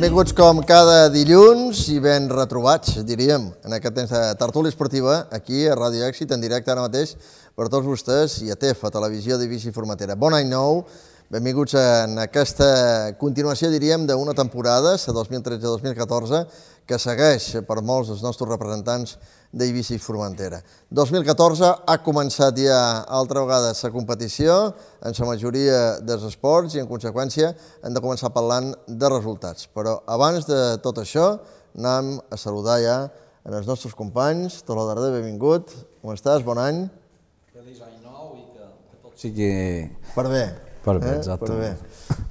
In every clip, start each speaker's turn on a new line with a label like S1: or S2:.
S1: Benvinguts, com cada dilluns i ben retrobats, diríem, en aquest temps de tertúlia esportiva, aquí a Ràdio Èxit, en directe ara mateix, per tots vostès i a TEF, a Televisió d'Ibisi Formatera. Bon any nou, benvinguts en aquesta continuació, diríem, d'una temporada, la 2013-2014, que segueix per molts dels nostres representants d'Eivissa i Formentera. 2014 ha començat ja altra vegada la competició en la majoria dels esports i en conseqüència hem de començar parlant de resultats. Però abans de tot això anem a saludar ja els nostres companys. Tolo Darder, benvingut. Com estàs? Bon any.
S2: Feliç any nou i que, que tot sigui...
S1: Per bé.
S2: Per bé, exacte.
S1: Per bé.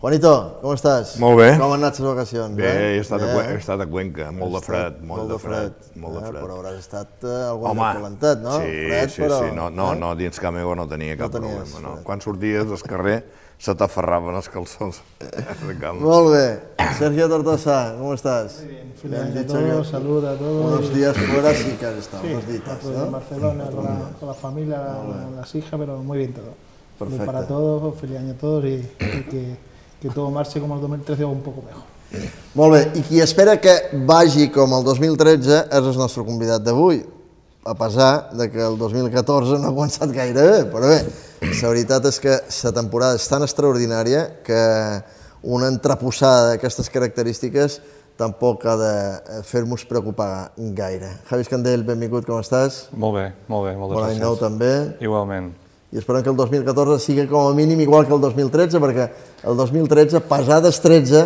S1: Juanito, com estàs?
S3: Molt bé.
S1: Com han anat les vacacions?
S3: Bé,
S1: eh?
S3: he estat,
S1: Bé,
S3: a,
S1: eh?
S3: he estat a Cuenca, molt de fred, molt, de fred, molt de
S1: eh?
S3: fred.
S1: Però hauràs estat eh, algun
S3: Home,
S1: lloc calentat, no?
S3: sí,
S1: fred,
S3: sí,
S1: però,
S3: sí, no, no,
S1: eh?
S3: no, dins cap meva no tenia cap
S1: tenies
S3: problema, no.
S1: fred.
S3: Quan sorties al carrer se t'aferraven els calçons de.
S1: Molt bé. Sergio Tortosa, ¿cómo estás?
S4: Feliz
S1: Me han
S4: año a
S1: dicho
S4: todos,
S1: que
S4: salud a todos.
S1: Unos días fuera sí que has estado,
S4: Sí,
S1: unos días,
S4: en
S1: ¿no?
S4: Barcelona con la, con la familia, la- las hijas, pero muy bien todo.
S1: Perfecto.
S4: para todos, feliz año a todos y, y que, que todo marche como el 2013 o un poco mejor.
S1: Molt bé, i qui espera que vagi com el 2013 és el nostre convidat d'avui, a pesar de que el 2014 no ha començat gaire bé, però bé, la veritat és que la temporada és tan extraordinària que una entreposada d'aquestes característiques tampoc ha de fer-nos preocupar gaire. Javi Escandell, benvingut, com estàs?
S5: Molt bé, molt bé, moltes
S1: Bon any
S5: gràcies.
S1: nou també.
S5: Igualment
S1: i esperem que el 2014 sigui com a mínim igual que el 2013, perquè el 2013, pesades 13,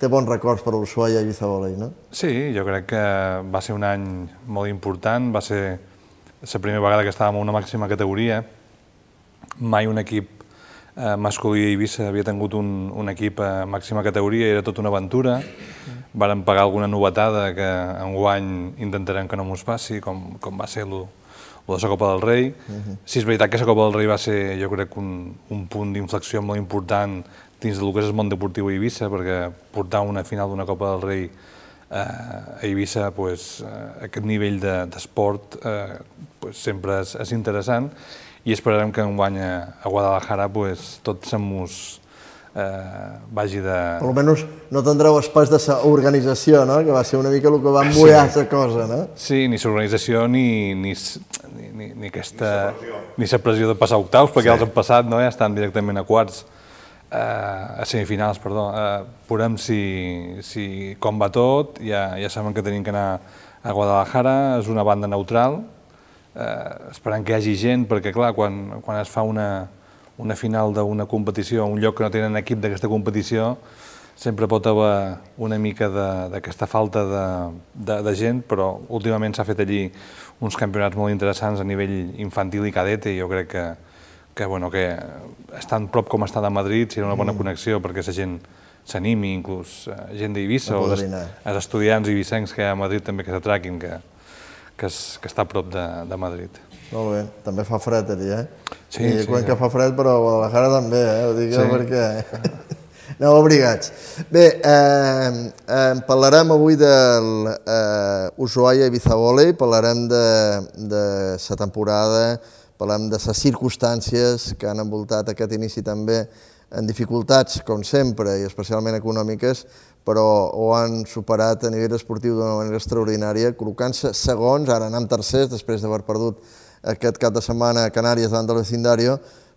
S1: té bons records per l'Ushuaia i Vizabolei, no?
S5: Sí, jo crec que va ser un any molt important, va ser la primera vegada que estàvem en una màxima categoria. Mai un equip eh, masculí a Eivissa havia tingut un, un equip a màxima categoria, era tot una aventura. Varen pagar alguna novetada que en guany intentarem que no mos passi, com, com va ser l'1 o de la Copa del Rei. Uh -huh. Sí, és veritat que la Copa del Rei va ser, jo crec, un, un punt d'inflexió molt important dins del que és el món deportiu a Eivissa, perquè portar una final d'una Copa del Rei eh, a Eivissa, pues, eh, aquest nivell d'esport de, eh, pues, sempre és, és interessant i esperarem que enguany a Guadalajara pues, tot se'n mos eh, vagi de...
S1: Per almenys no tindreu espais de l'organització, no? que va ser una mica el que va embullar la sí. cosa. No?
S5: Sí, ni l'organització ni, ni, ni, ni, aquesta... Ni la pressió de passar a octaus, perquè ja els han passat, no? ja estan directament a quarts, eh, a semifinals, perdó. Eh, veurem si, si com va tot, ja, ja saben que tenim que anar a Guadalajara, és una banda neutral, eh, esperant que hi hagi gent, perquè clar, quan, quan es fa una, una final d'una competició un lloc que no tenen equip d'aquesta competició, sempre pot haver una mica d'aquesta falta de, de, de gent, però últimament s'ha fet allí uns campionats molt interessants a nivell infantil i cadete, i jo crec que, que, bueno, que estan prop com està de Madrid, serà una bona connexió perquè la gent s'animi, inclús eh, gent d'Eivissa o els, els estudiants ibicencs que hi ha a Madrid també que s'atraquin, que, que, és, que està a prop de, de Madrid.
S1: Molt bé, també fa fred allí, eh?
S5: Sí,
S1: I
S5: sí,
S1: Cuenca
S5: sí.
S1: fa fred, però a Guadalajara també, eh? Ho dic
S5: Sí.
S1: perquè... Aneu abrigats. Bé, eh, eh, parlarem avui del eh, Ushuaia Ibiza Volley, parlarem de, de sa temporada, parlarem de les circumstàncies que han envoltat aquest inici també en dificultats, com sempre, i especialment econòmiques, però ho han superat a nivell esportiu d'una manera extraordinària, col·locant-se segons, ara anem tercers, després d'haver perdut aquest cap de setmana a Canàries davant del vecindario,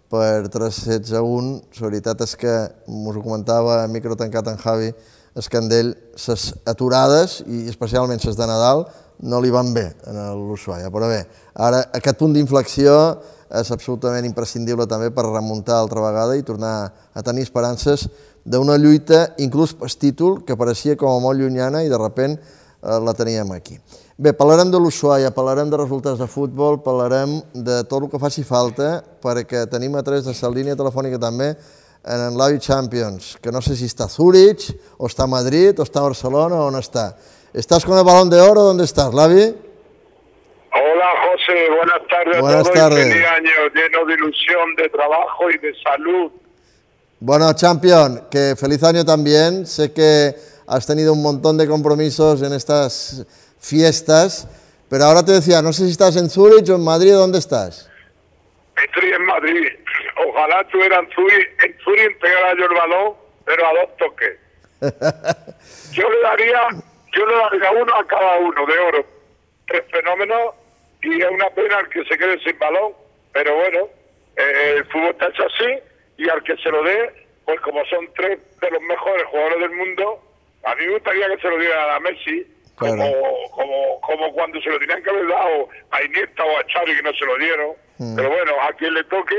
S1: per 3 sets a 1. La veritat és que, us ho comentava micro tancat en Javi, Escandell, les aturades, i especialment les de Nadal, no li van bé a l'Ushuaia. Però bé, ara aquest punt d'inflexió és absolutament imprescindible també per remuntar altra vegada i tornar a tenir esperances d'una lluita, inclús per títol, que pareixia com a molt llunyana i de repent la teníem aquí. Bé, parlarem de l'Ushuaia, parlarem de resultats de futbol, parlarem de tot el que faci falta, perquè tenim a tres de la línia telefònica també en Lavi Champions, que no sé si està a Zurich, o està a Madrid, o està a Barcelona, o on està. ¿Estás con el balón de oro? ¿Dónde estás, Lavi?
S6: Hola José, buenas tardes
S1: Buenas
S6: a todos
S1: tardes.
S6: feliz año lleno de ilusión, de trabajo y de salud.
S1: Bueno, Champion, que feliz año también. Sé que has tenido un montón de compromisos en estas fiestas, pero ahora te decía, no sé si estás en Zurich o en Madrid, ¿dónde estás?
S6: Estoy en Madrid. Ojalá estuviera en Zurich, en Zurich pegara yo el balón, pero a dos toques. Yo le daría, yo le daría uno a cada uno de oro. Tres fenómenos y es una pena el que se quede sin balón, pero bueno, eh, el fútbol está hecho así y al que se lo dé, pues como son tres de los mejores jugadores del mundo, a mí me gustaría que se lo diera a Messi,
S1: Claro.
S6: como, como, como cuando se lo tenían que haber dado a Iniesta o a Xavi que no se lo dieron. Pero bueno, a quien le toque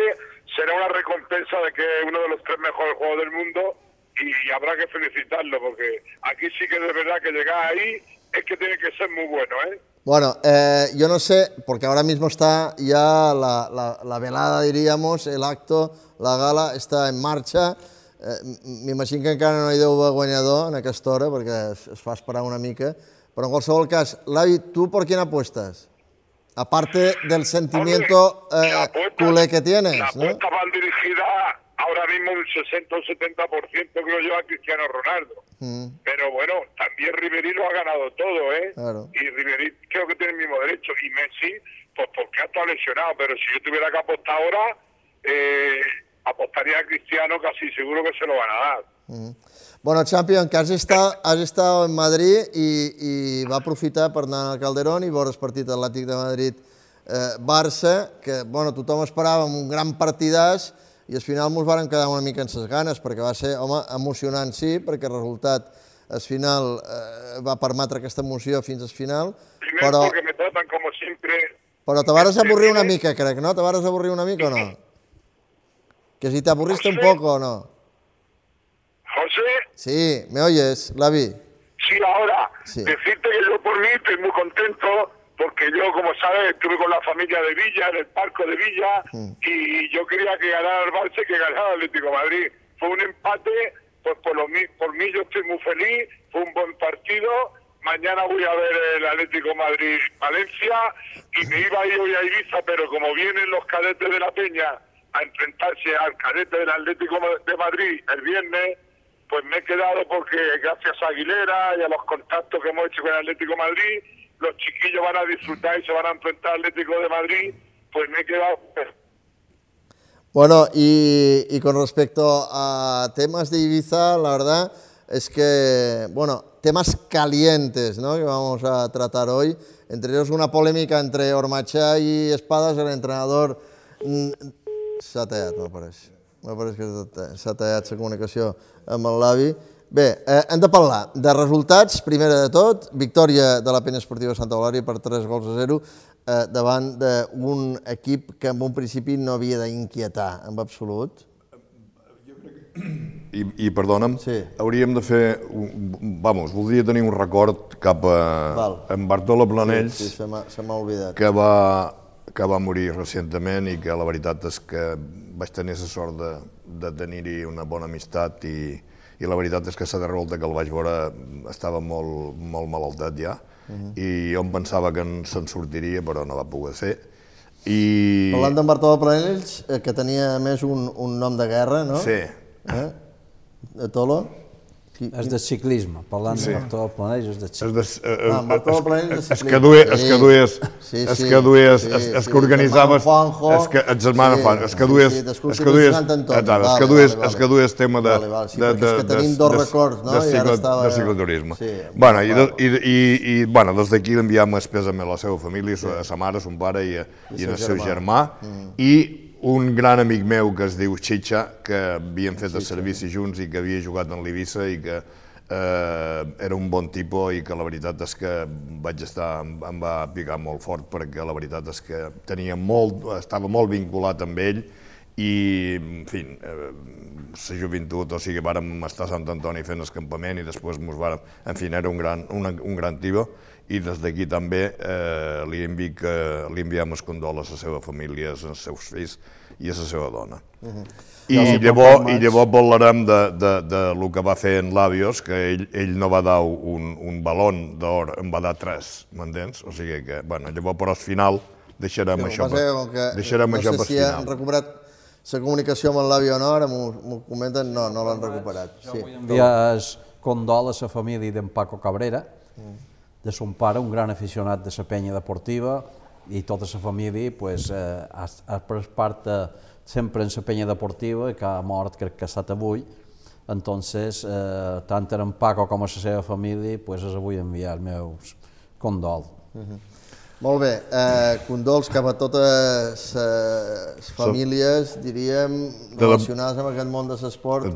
S6: será una recompensa de que es uno de los tres mejores jugadores del mundo y habrá que felicitarlo porque aquí sí que de verdad que llegar ahí es que tiene que ser muy bueno, ¿eh?
S1: Bueno, eh, yo no sé, porque ahora mismo está ya la, la- la velada, diríamos, el acto, la gala està en marxa. Eh, M'imagino que encara no hi deu haver guanyador en aquesta hora, perquè es, es fa esperar una mica. Però en qualsevol cas, Lavi, ¿tú por quién apuestas? Aparte del sentimiento eh,
S6: la apuesta-
S1: culé que tienes,
S6: Las
S1: ¿no?
S6: van dirigidas ahora mismo un 60 o 70% creo yo a Cristiano Ronaldo.
S1: Mm.
S6: Pero bueno, también Ribery lo ha ganado todo, ¿eh?
S1: Claro.
S6: Y Ribery creo que tiene el mismo derecho. Y Messi, pues porque ha estado lesionado. Pero si yo tuviera que apostar ahora, eh, apostaría a Cristiano casi seguro que se lo van a dar.
S1: Bueno, Champion, que has estat, has estat en Madrid i, i va aprofitar per anar al Calderón i veure el partit Atlètic de Madrid-Barça, que bueno, tothom esperava un gran partidàs i al final ens varen quedar una mica en ses ganes perquè va ser, home, emocionant sí, perquè el resultat al final eh, va permetre aquesta emoció fins al final,
S6: Primero
S1: però,
S6: porque me tratan como siempre.
S1: però te vares avorrir una mica, crec, no? Te vares avorrir una mica o no? Que si te avorriste un poco o no?
S6: José,
S1: Sí, ¿me oyes, Lavi?
S6: Sí, ahora,
S1: Sí.
S6: decirte que yo por mí estoy muy contento porque yo, como sabes, estuve con la familia de Villa, en el Parco de Villa, y yo quería que ganara el Barça y que ganara el Atlético de Madrid. Fue un empate, pues por, lo, por mí yo estoy muy feliz, fue un buen partido. Mañana voy a ver el Atlético Madrid-Valencia y me iba a ir hoy a Ibiza, pero como vienen los cadetes de la Peña a enfrentarse al cadete del Atlético de Madrid el viernes, pues me he quedado porque gracias a Aguilera y a los contactos que hemos hecho con el Atlético Madrid, los chiquillos van a disfrutar y se van a enfrentar al Atlético de Madrid, pues me he quedado...
S1: Bueno, y, y con respecto a temas de Ibiza, la verdad es que, bueno, temas calientes ¿no? que vamos a tratar hoy, entre ellos una polémica entre Ormachá y Espadas, el entrenador... S'ha tallat, m'apareix. M'apareix que s'ha tallat la comunicació amb el Lavi. Bé, eh, hem de parlar de resultats, primera de tot, victòria de la Penya Esportiva Santa Eulària per 3 gols a 0 eh, davant d'un equip que en un principi no havia d'inquietar en absolut.
S3: I, i perdona'm,
S1: Sí.
S3: hauríem de fer... un- Vamos, voldria tenir un record cap a
S1: Val.
S3: en Bartolo Planells,
S1: Sí, m'ha se m'ha oblidat.
S3: que va, que va morir recentment i que la veritat és que vaig tenir la sort de, de tenir-hi una bona amistat i, i la veritat és que cada revolta que el vaig veure estava molt, molt malaltat ja i jo em pensava que en- se'n sortiria però no va poder ser. I...
S1: Parlant d'en Bartolomé Planells, eh, que tenia més un, un nom de guerra, no?
S3: Sí,
S1: Eh? De Tolo?
S2: És de ciclisme, parlant
S3: Sí.
S2: de Bartolomé Planells, és de
S3: És
S2: ciclisme.
S3: de, es,
S1: Bartolo Planells de
S3: es, es
S1: ciclisme.
S3: que duia, es
S1: Sí.
S3: que duies,
S1: Sí,
S3: es
S1: sí,
S3: que duies,
S1: sí,
S3: es, es
S1: sí,
S3: que organitzaves,
S1: Juanjo.
S3: es que, el germà
S1: Sí,
S3: Juan, es que
S1: sí,
S3: duies,
S1: sí, d'excursió
S3: es que duies,
S1: de
S3: sap, es
S1: Vale,
S3: que duies,
S1: vale,
S3: es que duies tema de,
S1: Vale, vale, sí,
S3: de,
S1: perquè és que
S3: de,
S1: tenim
S3: de-
S1: dos
S3: de-
S1: records, no?
S3: De, ciclo,
S1: estava-
S3: de cicloturisme.
S1: Sí,
S3: bueno, i, de, i, i, i, bueno, des d'aquí enviem espèsame a la seva família, a sa mare, a son pare i, a, i,
S1: I
S3: al
S1: seu germà.
S3: germà, i un gran amic meu que es diu Chicha, que havíem fet el servici junts i que havia jugat en l'Ibissa i que eh, era un bon tipus i que la veritat és que vaig estar, em, em va picar molt fort perquè la veritat és que tenia molt, estava molt vinculat amb ell i, en fi, eh, la joventut, o sigui, vàrem estar a Sant Antoni fent escampament i després mos vàrem, en fi, era un gran, un, un gran tio i des d'aquí també eh, li, envic, eh, li enviem els condols a la seva família, als seus fills i a la seva dona. Uh -huh. I,
S2: Ja
S3: llavors. I llavors parlarem de, de, de lo que va fer en Labios, que ell, ell no va dar un, un balón d'or, en va dar tres, m'entens? O sigui que, bueno, llavors, però al final deixarem
S1: El
S3: això,
S1: que passa que
S3: deixarem
S1: no
S3: això
S1: sé
S3: per
S1: si
S3: final.
S1: han recuperat la comunicació amb Lavi o no, ara m'ho comenten, no, no l'han recuperat. Sí.
S2: Vull enviar el condol a la família d'en Paco Cabrera, de son pare, un gran aficionat de la penya deportiva, i tota la família pues, eh, ha, ha pres part eh, sempre en la penya deportiva, que ha mort crec que ha estat avui, entonces eh, tant en Paco com a la seva família pues, els vull enviar el meu condol.
S1: Molt bé, eh, condols cap a totes les famílies, diríem,
S3: De la-
S1: relacionades amb aquest món de l'esport,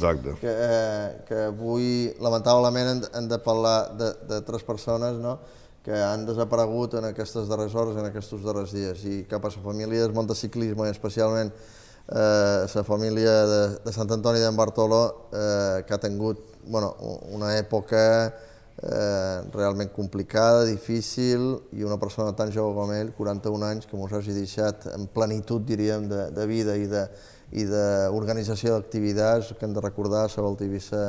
S1: que, eh, que avui, lamentablement, hem, hem de parlar de, de tres persones no? que han desaparegut en aquestes darreres hores, en aquests darrers dies, i cap a la família del món de ciclisme, i especialment eh, la família de, de Sant Antoni d'en Bartolo, eh, que ha tingut bueno, una època eh, realment complicada, difícil, i una persona tan jove com ell, 41 anys, que mos hagi deixat en plenitud, diríem, de, de vida i de i d'organització d'activitats que hem de recordar, la Valtivissa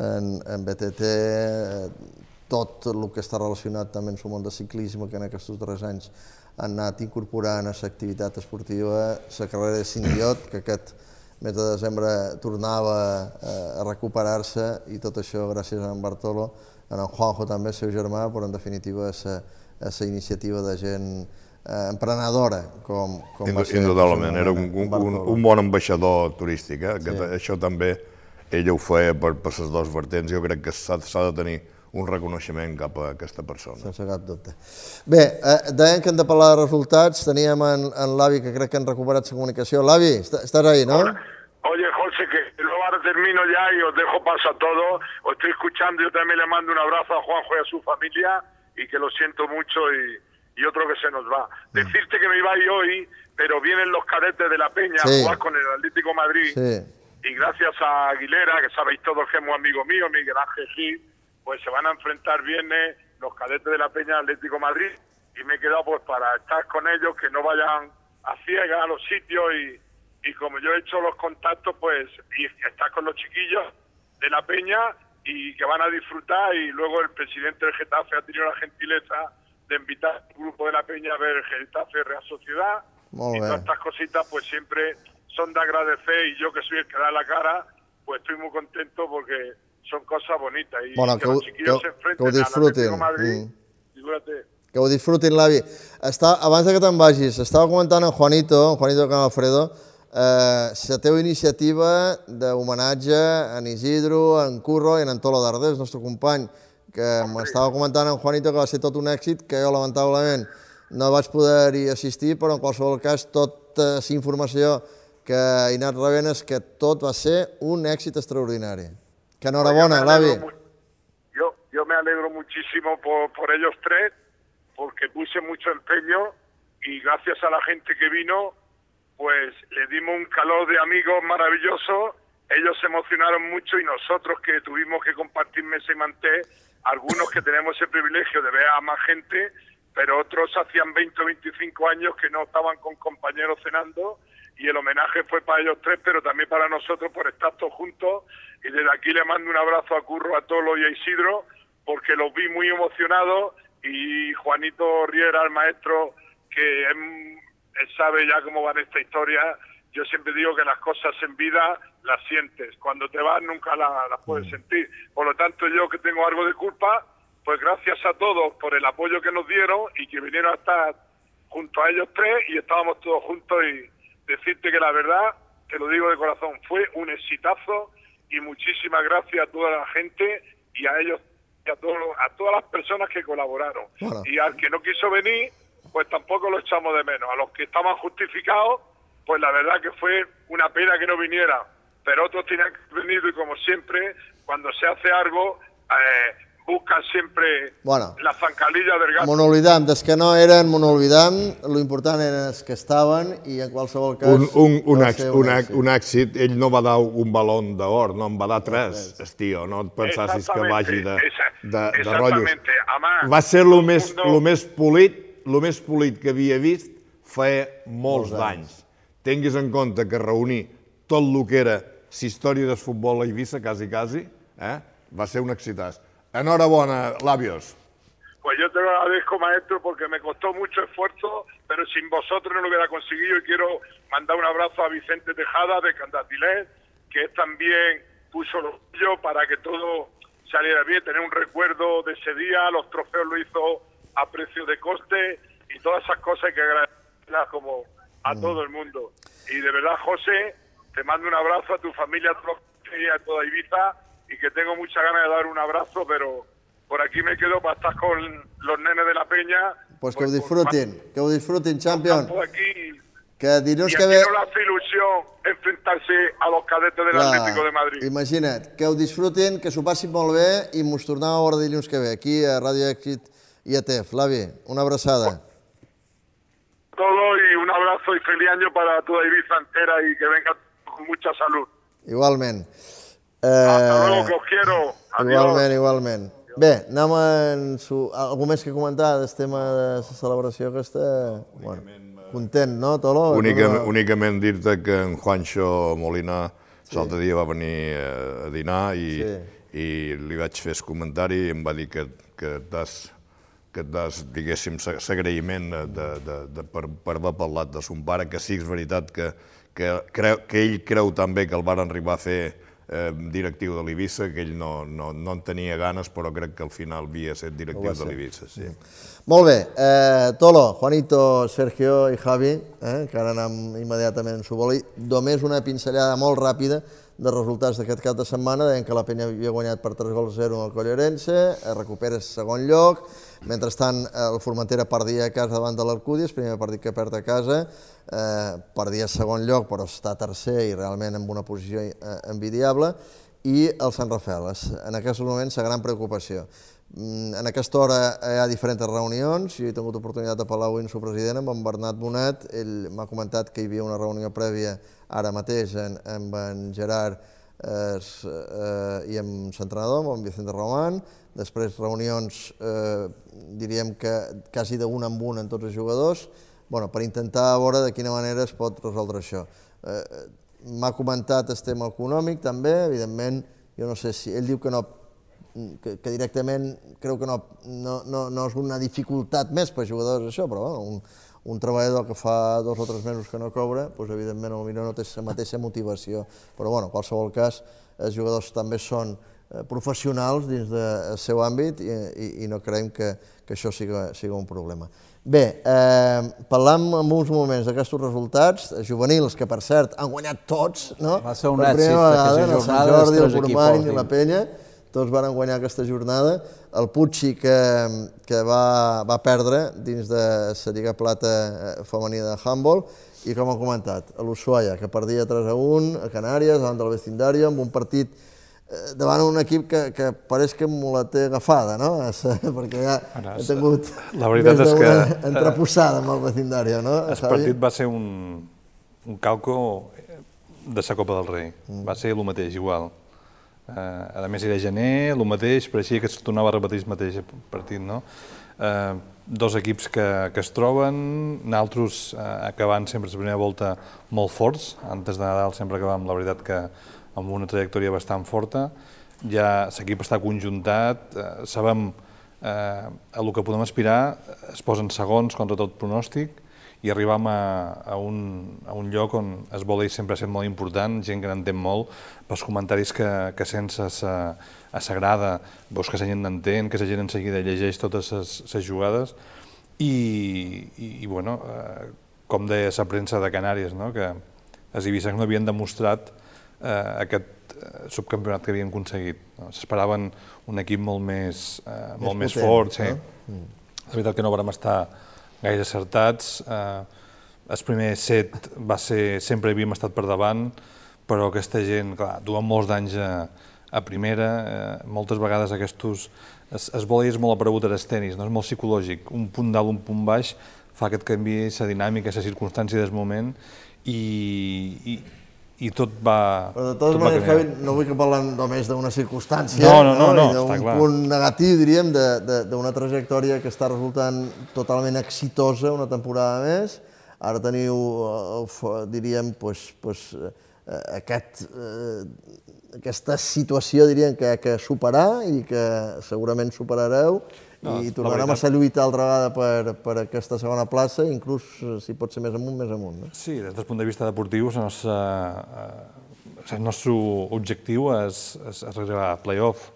S1: en, en BTT, eh, tot el que està relacionat també amb el món de ciclisme, que en aquests darrers anys han anat incorporant a l'activitat esportiva, la carrera de Sindiot, que aquest mes de desembre tornava eh, a recuperar-se i tot això gràcies a en Bartolo, en Juanjo també, el seu germà, però en definitiva a la iniciativa de gent eh, emprenedora com, com va
S3: Indu-
S1: ser
S3: Indudablement,
S1: en
S3: era
S1: el
S3: un, un, un, un bon ambaixador turístic, eh? que sí. això també ell ho feia per, per les dues vertents, jo crec que s'ha de tenir un reconeixement cap a aquesta persona.
S1: sense cap dubte. Bé, eh, dèiem que hem de parlar de resultats, teníem en, en l'Avi, que crec que han recuperat la comunicació. L'Avi, est- estàs ahí, no?
S6: Oye, José, que luego ahora termino ya y os dejo paso a todos. Os estoy escuchando, yo también le mando un abrazo a Juanjo y a su familia y que lo siento mucho y, y otro que se nos va. Decirte que me iba a ir hoy, pero vienen los cadetes de la Peña
S1: Sí.
S6: a jugar con el Atlético Madrid
S1: Sí.
S6: y gracias a Aguilera, que sabéis todos que es muy amigo mío, Miguel Ángel Gil, pues se van a enfrentar viernes los cadetes de la Peña Atlético Madrid y me he quedado pues para estar con ellos, que no vayan a ciegas a los sitios y, y como yo he hecho los contactos, pues y estar con los chiquillos de la Peña y que van a disfrutar y luego el presidente del Getafe ha tenido la gentileza de invitar al grupo de la Peña a ver el Getafe Real Sociedad
S1: Muy
S6: y
S1: bien.
S6: todas estas cositas pues siempre son de agradecer y yo que soy el que da la cara pues estoy muy contento porque son cosas bonitas y
S1: Bueno,
S6: que,
S1: que
S6: los chiquillos
S1: que-
S6: se enfrenten
S1: que
S6: al Atlético
S1: disfrutin,
S6: Madrid
S1: mm. Que ho disfrutin, l'Avi. Està, abans que te'n vagis, estava comentant en Juanito, en Juanito Can Alfredo, eh, la teva iniciativa d'homenatge a en Isidro, en Curro i en Antolo Darder, el nostre company, que m'estava comentant en Juanito que va ser tot un èxit, que jo lamentablement no vaig poder-hi assistir, però en qualsevol cas tota la informació que he anat rebent és que tot va ser un èxit extraordinari. Que enhorabona, l'Avi.
S6: Yo, yo me alegro muchísimo por, por ellos tres, porque puse mucho empeño y gracias a la gente que vino, pues le dimos un calor de amigos maravilloso. Ellos se emocionaron mucho y nosotros que tuvimos que compartir mesa y manté, algunos que tenemos ese privilegio de ver a más gente, pero otros hacían 20 o 25 años que no estaban con compañeros cenando y el homenaje fue para ellos tres, pero también para nosotros por estar todos juntos. Y desde aquí le mando un abrazo a Curro, a Tolo y a Isidro, porque los vi muy emocionados y Juanito Riera, el maestro, que es- él sabe ya cómo va esta historia. Yo siempre digo que las cosas en vida las sientes. Cuando te vas nunca la- las puedes sentir. Por lo tanto, yo que tengo algo de culpa, pues gracias a todos por el apoyo que nos dieron y que vinieron a estar junto a ellos tres y estábamos todos juntos y decirte que la verdad, te lo digo de corazón, fue un exitazo y muchísimas gracias a toda la gente y a ellos y a, todos, a todas las personas que colaboraron.
S1: Bueno.
S6: Y al que no quiso venir, pues tampoco lo echamos de menos. A los que estaban justificados, pues la verdad que fue una pena que no viniera. Pero otros tenían que venir y como siempre, cuando se hace algo, eh, buscan siempre
S1: Bueno.
S6: la zancadilla del gato.
S1: M'ho n'oblidam, des que no eren, m'ho n'oblidam, l'important eren els que estaven i en qualsevol cas...
S3: Un, un, un, ex, un, ex,
S1: èxit.
S3: un èxit, ell no va dar un balón d'or, no, en va dar tres, el tio, no et pensassis que vagi de, de, de rotllos.
S6: además,
S3: Va ser el més,
S6: mundo-
S3: lo més polit, lo més polit que havia vist feia molts d'anys. Tinguis en compte que reunir tot el que era la història del futbol a Eivissa, quasi, quasi, eh? va ser un excitàs. Enhorabona, Labios.
S6: Pues yo te lo agradezco, maestro, porque me costó mucho esfuerzo, pero sin vosotros no lo hubiera conseguido. Y quiero mandar un abrazo a Vicente Tejada de Candatilés, que él también puso lo suyo para que todo saliera bien, tener un recuerdo de ese día, los trofeos lo hizo a precio de coste y todas esas cosas hay que agradecerlas como a todo el mundo. Y de verdad, José, te mando un abrazo a tu familia, a todos y a toda Ibiza y que tengo muchas ganas de dar un abrazo, pero por aquí me quedo para estar con los nenes de la peña.
S1: Pues que ho
S6: por- por
S1: disfrutin, que ho disfrutin, champion.
S6: aquí.
S1: Que dilluns
S6: Y
S1: que ve...
S6: no hace ilusión enfrentarse a los cadetes del Atlético de Madrid.
S1: Imagina't, que ho disfrutin, que s'ho passin molt bé i mos tornem a veure dilluns que ve, aquí a Ràdio Èxit i a TEF. L'avi, una abraçada.
S6: Todo y un abrazo y feliz año para toda Ibiza entera y que venga con mucha salud.
S1: Igualment.
S6: Hasta
S1: Eh,
S6: luego, que os quiero. Adiós.
S1: Igualment, igualment. Bé, anem en su... algú més que comentar del tema de la celebració aquesta? Bueno, content, no, Tolo?
S3: Únicament,
S1: No,
S3: únicament dir-te que en Juancho Molina l'altre dia va venir eh, a dinar i,
S1: Sí.
S3: i li vaig fer el comentari i em va dir que, que et das que das, diguéssim, s'agraïment de, de, de, per, per haver parlat de son pare, que sí que és veritat que, que, creu, que ell creu també que el van arribar a fer eh, directiu de l'Ibissa, que ell no, no, no en tenia ganes, però crec que al final havia set directiu de l'Ibissa. Sí.
S1: Molt bé, eh, Tolo, Juanito, Sergio i Javi, eh, que ara anem immediatament en su boli, només una pinzellada molt ràpida de resultats d'aquest cap de setmana, deien que la Penya havia guanyat per 3 gols a 0 al Collerense, eh, recupera el segon lloc, mentrestant eh, el Formentera perdia a casa davant de l'Arcúdies, primer partit que perd a casa, eh, perdia el segon lloc però està tercer i realment en una posició eh, envidiable, i el Sant Rafael, és, en aquests moments la gran preocupació. Mm, En aquesta hora hi ha diferents reunions, jo he tingut oportunitat de parlar avui amb el seu president, amb en Bernat Bonet, ell m'ha comentat que hi havia una reunió prèvia ara mateix en, amb en Gerard eh, eh, i amb l'entrenador, amb en Vicente Román, després reunions, eh, diríem que quasi d'un en un en tots els jugadors, bueno, per intentar veure de quina manera es pot resoldre això. Eh, M'ha comentat el tema econòmic també, evidentment, jo no sé si ell diu que no que, que directament creu que no, no, no, no és una dificultat més per jugadors això, però bueno, un, un treballador que fa dos o tres mesos que no cobra, doncs evidentment potser no té la mateixa motivació, però bueno, en qualsevol cas els jugadors també són eh, professionals dins del seu àmbit i, i, i no creiem que, que això siga, siga un problema. Bé, eh, parlam en uns moments d'aquests resultats, els juvenils, que per cert han guanyat tots, no?
S2: Va ser un èxit aquesta
S1: Sant
S2: jornada dels
S1: Jordi, el Portmany i la. Penya, tots varen guanyar aquesta jornada. El Puig que, que va, va perdre dins de la Lliga Plata eh, femenina de handball i com ha comentat, l'Ushuaia, que perdia 3 a 1 a Canàries, davant del vecindario, amb un partit eh, davant un equip que, que pareix que me la té agafada, no? Es- Perquè ja
S5: Ara,
S1: ha tingut
S5: la veritat
S1: més
S5: és
S1: d'una
S5: que,
S1: entreposada amb el vecindario, no?
S5: El
S1: Javi?
S5: partit va ser un, un calco de la Copa del Rei. Mm. Va ser el mateix, igual. Uh, a més, era gener, el mateix, pareixia que es tornava a repetir el mateix partit, no? Uh, dos equips que, que es troben, nosaltres uh, acabant sempre la primera volta molt forts, antes de Nadal sempre acabàvem, la veritat, que amb una trajectòria bastant forta, ja l'equip està conjuntat, uh, sabem eh, a el que podem aspirar, es posen segons contra tot pronòstic, i arribam a, a, un, a un lloc on es vòlei sempre ha molt important, gent que n'entén molt, pels comentaris que, que sense sa, a Sagrada veus que la gent n'entén, que la gent en seguida llegeix totes les jugades i, i, i bueno, eh, com deia la premsa de Canàries, no? que els ibisencs no havien demostrat eh, aquest eh, subcampionat que havien aconseguit. No? S'esperaven un equip molt més, eh, molt més,
S1: potent,
S5: fort, sí.
S1: no?
S5: És veritat que no vam estar gaire acertats. Eh, el primer set va ser, sempre havíem estat per davant, però aquesta gent, clar, duen molts d'anys a, a primera, eh, moltes vegades aquests... Es, es vol és molt aparegut als tenis, no? és molt psicològic. Un punt dalt, un punt baix, fa que et canvi la dinàmica, la circumstància del moment i, i, i tot va...
S1: Però de totes maneres. Javi, no vull que parlem només d'una circumstància,
S5: No, no, no, no,
S1: i
S5: està
S1: d'un punt negatiu, diríem, d'una trajectòria que està resultant totalment exitosa una temporada més. Ara teniu, eh, diríem, pues, pues, eh, aquest, eh, aquesta situació, diríem, que que superar i que segurament superareu
S5: No,
S1: i tornarem
S5: veritat-
S1: a lluitar altra vegada per, per aquesta segona plaça, inclús eh, si pot ser més amunt, més amunt. No?
S5: Sí, des del punt de vista deportiu, el nostre, eh, el nostre objectiu és, és, arribar a playoff.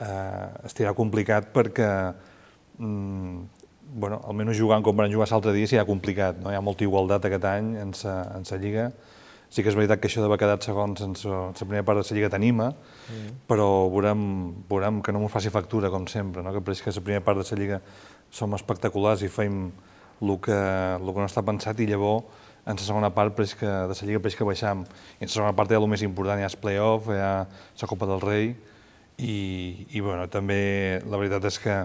S5: Eh, estirà complicat perquè, mm, bueno, almenys jugant com van jugar l'altre dia, ha complicat. No? Hi ha molta igualtat aquest any en sa, en sa lliga. Sí que és veritat que això d'haver quedat segons en sa primera part de la lliga t'anima, però veurem, veurem que no m'ho faci factura, com sempre, no? que pareix que la primera part de la lliga som espectaculars i feim el que, el que no està pensat i llavors en la segona part pareix que, de la lliga pareix que baixam. I en la segona part hi ha el més important, hi ha el play-off, hi ha la Copa del Rei i, i bueno, també la veritat és que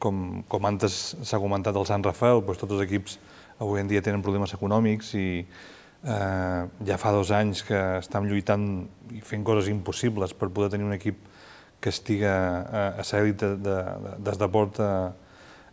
S5: com, com antes s'ha comentat el Sant Rafael, doncs tots els equips avui en dia tenen problemes econòmics i eh, ja fa dos anys que estem lluitant i fent coses impossibles per poder tenir un equip que estiga a, a l'èlit de, de, de, des de port a,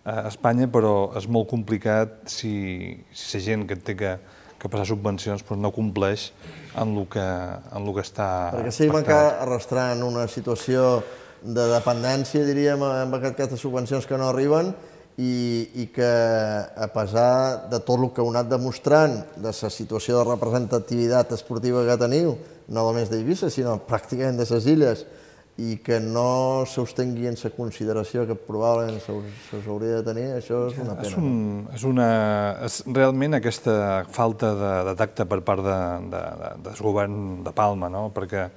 S5: a Espanya, però és molt complicat si, si la gent que té que, que passar subvencions doncs no compleix en el que, en el que està
S1: Perquè
S5: pactat.
S1: encara arrastrant una situació de dependència, diríem, amb aquest cas de subvencions que no arriben i, i que, a pesar de tot el que heu anat demostrant de la situació de representativitat esportiva que teniu, no només d'Eivissa, sinó pràcticament de les illes, i que no se us tingui en la consideració que probablement se us, se us hauria de tenir, això és una
S5: És,
S1: pena.
S5: un, és, una, és realment aquesta falta de, de tacte per part de, de, de, del govern de Palma, no? perquè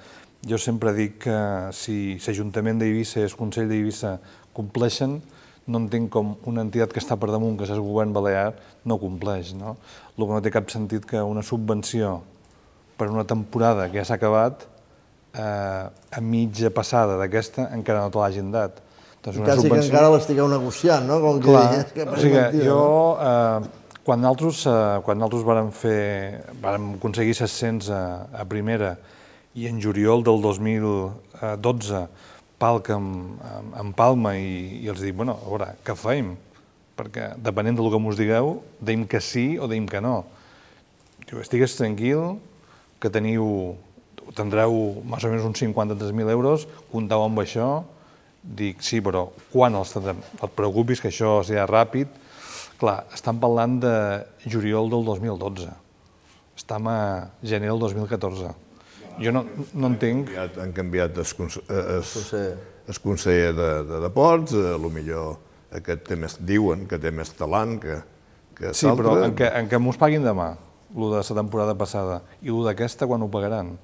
S5: jo sempre dic que si l'Ajuntament d'Eivissa i el Consell d'Eivissa compleixen, no entenc com una entitat que està per damunt, que és el govern balear, no compleix. No? El que no té cap sentit que una subvenció per una temporada que ja s'ha acabat, eh, a mitja passada d'aquesta encara no te l'hagin dat. Doncs
S1: I quasi que encara l'estigueu negociant, no? Com que
S5: Clar,
S1: que
S5: o sigui,
S1: mentida,
S5: jo, eh, quan nosaltres, eh, quan nosaltres vàrem fer, vàrem aconseguir l'ascens a, a primera i en juliol del 2012 Palc amb, amb, amb Palma i, i els dic, bueno, a veure, què feim? Perquè depenent del que mos digueu, deim que sí o deim que no. Diu, estigues tranquil, que teniu, tindreu més o menys uns 53.000 euros, comptau amb això, dic, sí, però quan els tindrem? Et preocupis que això serà ràpid. Clar, estan parlant de juliol del 2012. Estem a gener del 2014. Jo no, no entenc...
S3: canviat, han canviat el, conse- eh, el,
S1: Conseller.
S3: el conseller de, de deports, a lo millor aquest té més, diuen que té més talent que, que
S5: Sí, però en què, en què mos paguin demà, el de la temporada passada, i el d'aquesta quan ho pagaran?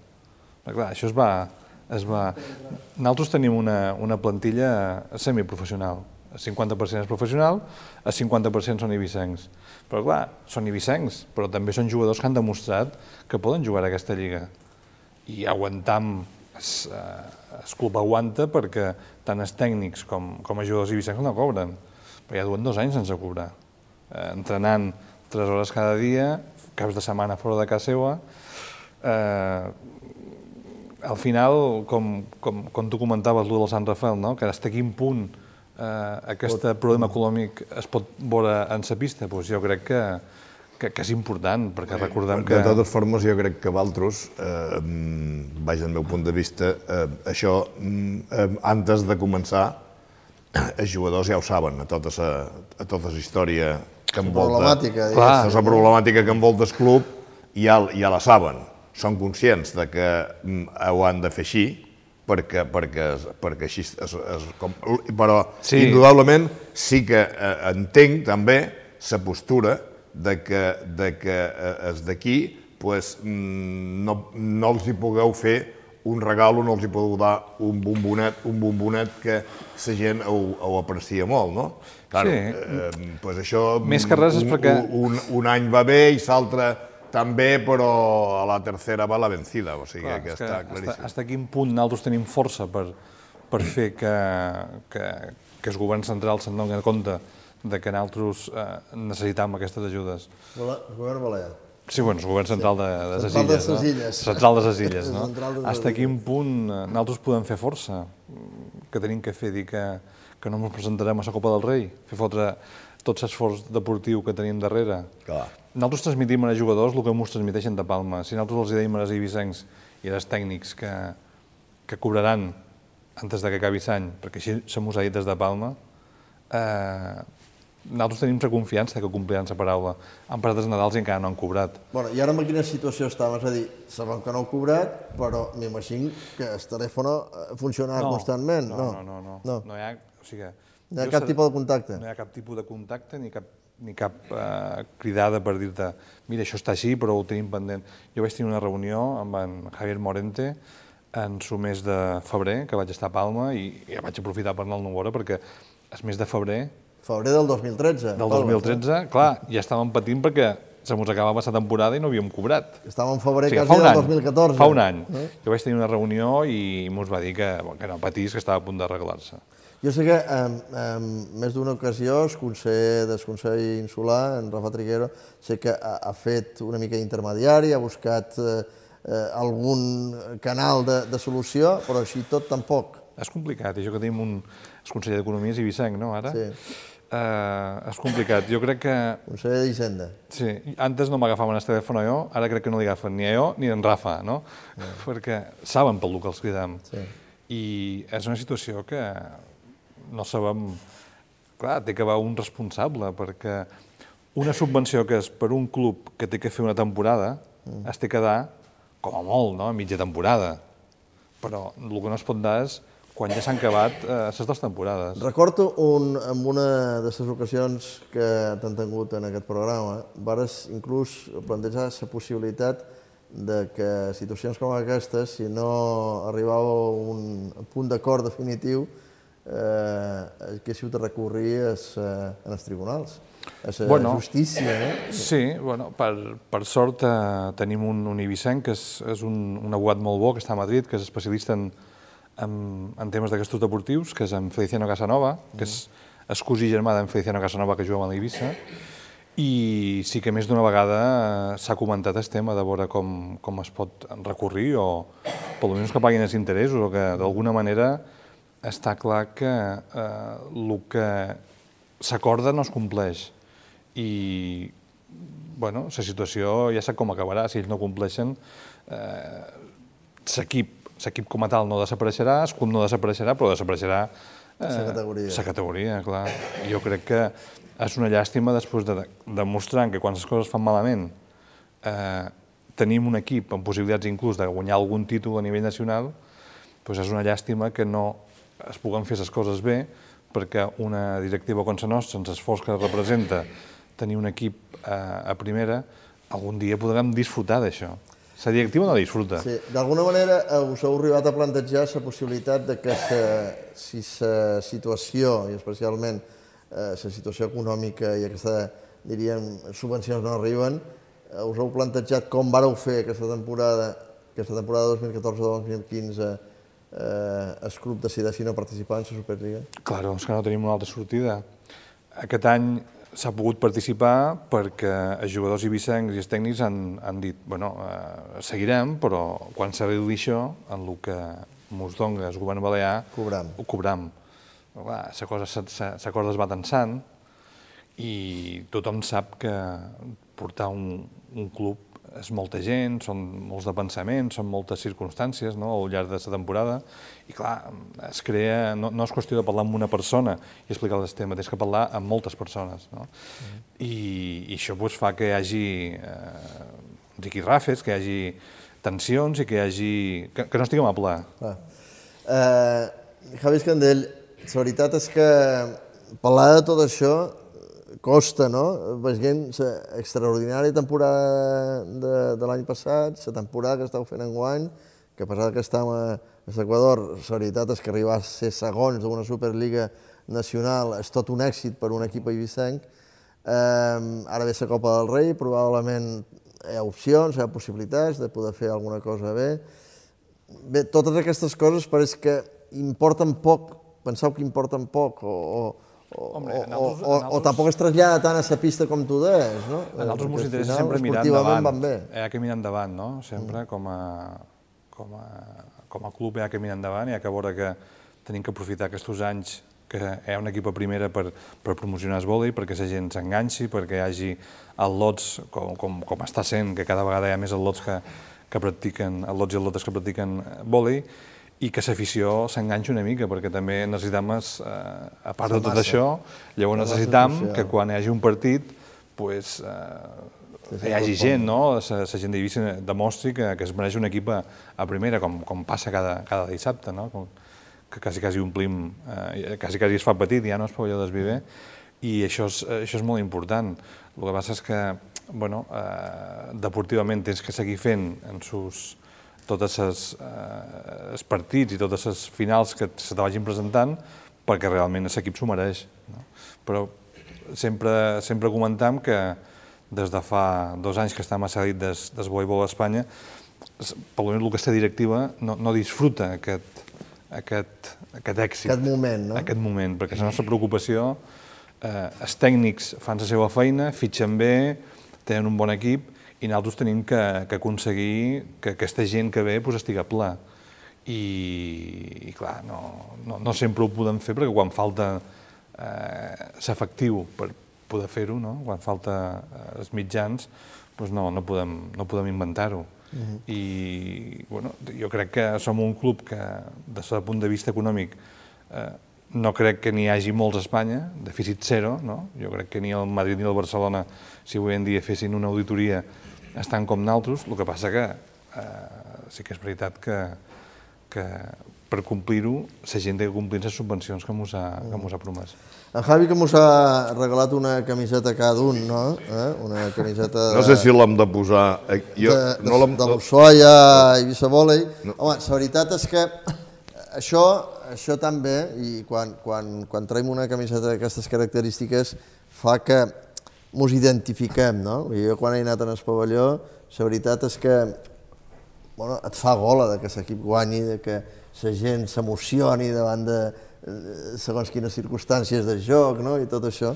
S5: Perquè, clar, això es va... Es va... Nosaltres tenim una, una plantilla semiprofessional. El 50% és professional, el 50% són ibicencs. Però clar, són ibicencs, però també són jugadors que han demostrat que poden jugar a aquesta lliga. I aguantam, es, eh, el club aguanta perquè tant els tècnics com, com els jugadors ibicencs no cobren. Però ja duen dos anys sense cobrar. Eh, entrenant tres hores cada dia, caps de setmana fora de casa seva, eh, al final, com, com, com tu comentaves, el del Sant Rafael, no? que fins a quin punt eh, aquest problema econòmic es pot veure en la pista, doncs jo crec que, que, que és important, perquè recordem que...
S3: De totes formes, jo crec que Valtros, eh, mm, vaja, del meu punt de vista, eh, això, mm, eh, antes de començar, els jugadors ja ho saben, a tota la, a tota la història que envolta...
S1: Problemàtica,
S5: Clar.
S3: Tota la problemàtica que envolta el club ja, ja la saben. Són conscients de que mm, ho han de fer així, perquè, perquè, perquè així és, és com... Però,
S5: sí.
S3: indudablement, sí que eh, entenc també la postura de que, de que eh, els d'aquí pues, mm, no, no els hi pugueu fer un regal o no els hi podeu dar un bombonet, un bombonet que la gent ho, ho aprecia molt, no? Claro,
S5: Sí.
S3: eh, pues això...
S5: Més que res és
S3: un,
S5: perquè-
S3: Un, un, any va bé i l'altre També, però a la tercera va la vencida, o sigui
S5: Clar,
S3: que està
S5: hasta,
S3: claríssim.
S5: hasta quin punt nosaltres tenim força per, per fer que, que, que el govern central se'n doni compte de que nosaltres eh, necessitam aquestes ajudes.
S1: Gola- Govern Balear.
S5: Sí, bueno, el govern central de, de les
S1: Central de
S5: illes, no?
S1: illes.
S5: Central de les illes, no? Hasta
S1: illes.
S5: quin punt eh, nosaltres podem fer força? Mm, Que tenim que fer, dir que, que no ens presentarem a la Copa del Rei, fer fotre tot l'esforç deportiu que tenim darrere.
S3: Clar.
S5: Nosaltres transmitim als jugadors el que ens transmiteixen de Palma. Si nosaltres els dèiem als ibisencs i als tècnics que, que cobraran antes de que acabi l'any, perquè així se mos ha dit des de Palma, eh, nosaltres tenim la confiança que compliran la paraula. Han passat els Nadals i encara no han cobrat.
S1: Bueno, i ara en quina situació estàvem? És a dir, sabem que no heu cobrat, però m'imagino que el telèfon eh, funcionarà constantment.
S5: No, no, no. no.
S1: no.
S5: no hi ha, o sigui,
S1: No hi ha cap tipus de contacte?
S5: No hi ha cap tipus de contacte ni cap, ni cap eh, cridada per dir-te mira, això està així, però ho tenim pendent. Jo vaig tenir una reunió amb en Javier Morente en el mes de febrer, que vaig estar a Palma, i, i vaig aprofitar per anar al Novora, perquè el mes de febrer
S1: Febrer del 2013.
S5: del
S1: Palma,
S5: 2013, clar, ja estàvem patint perquè se mos acabava la temporada i no havíem cobrat.
S1: Estàvem en febrer
S5: O sigui,
S1: quasi del
S5: any,
S1: 2014.
S5: Fa un any.
S1: Eh?
S5: Jo vaig tenir una reunió i mos va dir que, bueno, que no patís, que estava a punt d'arreglar-se.
S1: Jo sé que en, en més d'una ocasió el conseller del Consell Insular, en Rafa Triguero, sé que ha, ha fet una mica d'intermediari, ha buscat eh, eh, algun canal de, de solució, però així tot tampoc.
S5: És complicat, i això que tenim un el conseller d'Economia és Ibisenc, no, ara?
S1: Sí.
S5: Uh, és complicat. Jo crec que...
S1: Conseller d'Hisenda.
S5: Sí, antes no m'agafaven el telèfon jo, ara crec que no li agafen ni a jo ni a en Rafa, no? Perquè saben pel que els cridam.
S1: Sí.
S5: I és una situació que no sabem... Clar, té que haver un responsable, perquè una subvenció que és per un club que té que fer una temporada, mm. es té que dar, com a molt, no? a mitja temporada. Però el que no es pot dar és quan ja s'han acabat eh, les dues temporades.
S1: Recordo un, en una de les ocasions que t'han tingut en aquest programa, vares inclús plantejar la possibilitat de que situacions com aquestes, si no arribava a un punt d'acord definitiu, eh, haguéssiu de recurrir a sa, en els tribunals, a la
S5: Bueno.
S1: justícia, no?
S5: Sí, bueno, per, per sort eh, tenim un, un Ibicenc, que és, és un, un abogat molt bo, que està a Madrid, que és especialista en, en, en temes d'aquestos deportius, que és en Feliciano Casanova, que és, és cosí germà d'en Feliciano Casanova, que juga amb l'Eivissa, i sí que més d'una vegada eh, s'ha comentat el tema de veure com, com es pot recurrir o per almenys que paguin els interessos o que d'alguna manera està clar que eh, el que s'acorda no es compleix. I bueno, la situació ja sap com acabarà, si ells no compleixen eh, l'equip l'equip com a tal no desapareixerà, club no desapareixerà, però desapareixerà eh,
S1: Sa categoria.
S5: La categoria, clar. Jo crec que és una llàstima després de demostrar que quan les coses fan malament eh, tenim un equip amb possibilitats inclús de guanyar algun títol a nivell nacional, doncs és una llàstima que no es puguen fer les coses bé perquè una directiva com la nostra, sense esforç que representa tenir un equip eh, a primera, algun dia podrem disfrutar d'això. La directiva no disfruta.
S1: Sí, d'alguna manera eh, us heu arribat a plantejar la possibilitat de que se, si la situació, i especialment eh, la situació econòmica i aquesta, diríem, subvencions no arriben, eh, us heu plantejat com vareu fer aquesta temporada, aquesta temporada 2014-2015, eh, el club decideixi no participar en la Superliga?
S5: Claro, és que no tenim una altra sortida. Aquest any s'ha pogut participar perquè els jugadors ibicencs i els tècnics han, han dit bueno, eh, seguirem, però quan s'arregli això, en el que mos dona el govern balear,
S1: Cobram.
S5: ho cobram. La cosa, la cosa es va tensant i tothom sap que portar un, un club és molta gent, són molts de pensaments, són moltes circumstàncies no, al llarg de la temporada, i clar, es crea, no, no és qüestió de parlar amb una persona i explicar el tema, tens que parlar amb moltes persones. No? Mm. I, I això pues, fa que hi hagi eh, riquirrafes, que hi hagi tensions i que hi hagi... que, que no estiguem a pla.
S1: Clar. Eh, Javi Escandell, la veritat és que parlar de tot això costa, no? Veiem la extraordinària temporada de, de l'any passat, la temporada que estàu fent enguany, que a pesar que estàvem a, a l'Equador, la veritat és que arribar a ser segons d'una Superliga nacional és tot un èxit per un equip eivissenc. Eh, ara ve la Copa del Rei, probablement hi ha opcions, hi ha possibilitats de poder fer alguna cosa bé. Bé, totes aquestes coses pareix que importen poc, penseu que importen poc, o, o, o,
S5: Hombre,
S1: o,
S5: altres-
S1: o, o tampoc es trasllada tant a la pista com tu deies, no?
S5: A nosaltres ens interessa sempre mirar endavant.
S1: van bé.
S5: Hi ha que mirar endavant, no? Sempre com, a, com, a, com a club hi ha que mirar endavant, hi ha que veure que tenim que aprofitar aquests anys que hi ha un equip a primera per, per promocionar el vòlei, perquè la gent s'enganxi, perquè hi hagi al·lots, com, com, com està sent, que cada vegada hi ha més al·lots que, que practiquen, al·lots i al·lotes que practiquen vòlei, i que l'afició s'enganxi una mica, perquè també necessitem, es, eh, a part de tot això, llavors necessitem que quan hi hagi un partit, pues, eh, hi hagi gent, no? La, la gent d'Eivissa demostri que, que es mereix un equip a, a primera, com, com passa cada, cada dissabte, no? Com, que quasi, quasi omplim, eh, quasi, quasi es fa petit, ja no es pavelló d'esviver, i això és, això és molt important. El que passa és que, bueno, eh, deportivament tens que seguir fent en sus, totes les, eh, els partits i totes les finals que se te vagin presentant perquè realment l'equip s'ho mereix. No? Però sempre, sempre comentam que des de fa dos anys que estem a cedit des, des voleibol a Espanya, per almenys aquesta directiva no, no disfruta aquest, aquest, aquest èxit.
S1: Aquest moment, no?
S5: Aquest moment, perquè la nostra preocupació, eh, els tècnics fan la seva feina, fitxen bé, tenen un bon equip, i nosaltres tenim que, que aconseguir que aquesta gent que ve pues, estigui ple. I, i clar, no, no, no sempre ho podem fer perquè quan falta eh, l'efectiu per poder fer-ho, no? quan falta eh, els mitjans, doncs no, no podem, no podem inventar-ho. Uh -huh. I bueno, jo crec que som un club que, des del punt de vista econòmic, eh, no crec que n'hi hagi molts a Espanya, dèficit zero, no? Jo crec que ni el Madrid ni el Barcelona, si avui en dia fessin una auditoria, estan com naltros, el que passa que eh, sí que és veritat que, que per complir-ho, la gent té que complir les subvencions que mos ha, que mos ha promès.
S1: En Javi que mos ha regalat una camiseta cada un, no? Eh? Una camiseta de...
S3: No sé si l'hem de posar... eh, Jo,
S1: de,
S3: no l'hem...
S1: de l'Ussoia i Eivissa Volei. No. Home, la veritat és que això, això també, i quan, quan, quan traiem una camiseta d'aquestes característiques, fa que mos identifiquem, no? I jo quan he anat en el pavelló, la veritat és que bueno, et fa gola de que l'equip guanyi, de que la gent s'emocioni davant de eh, segons quines circumstàncies de joc no? i tot això.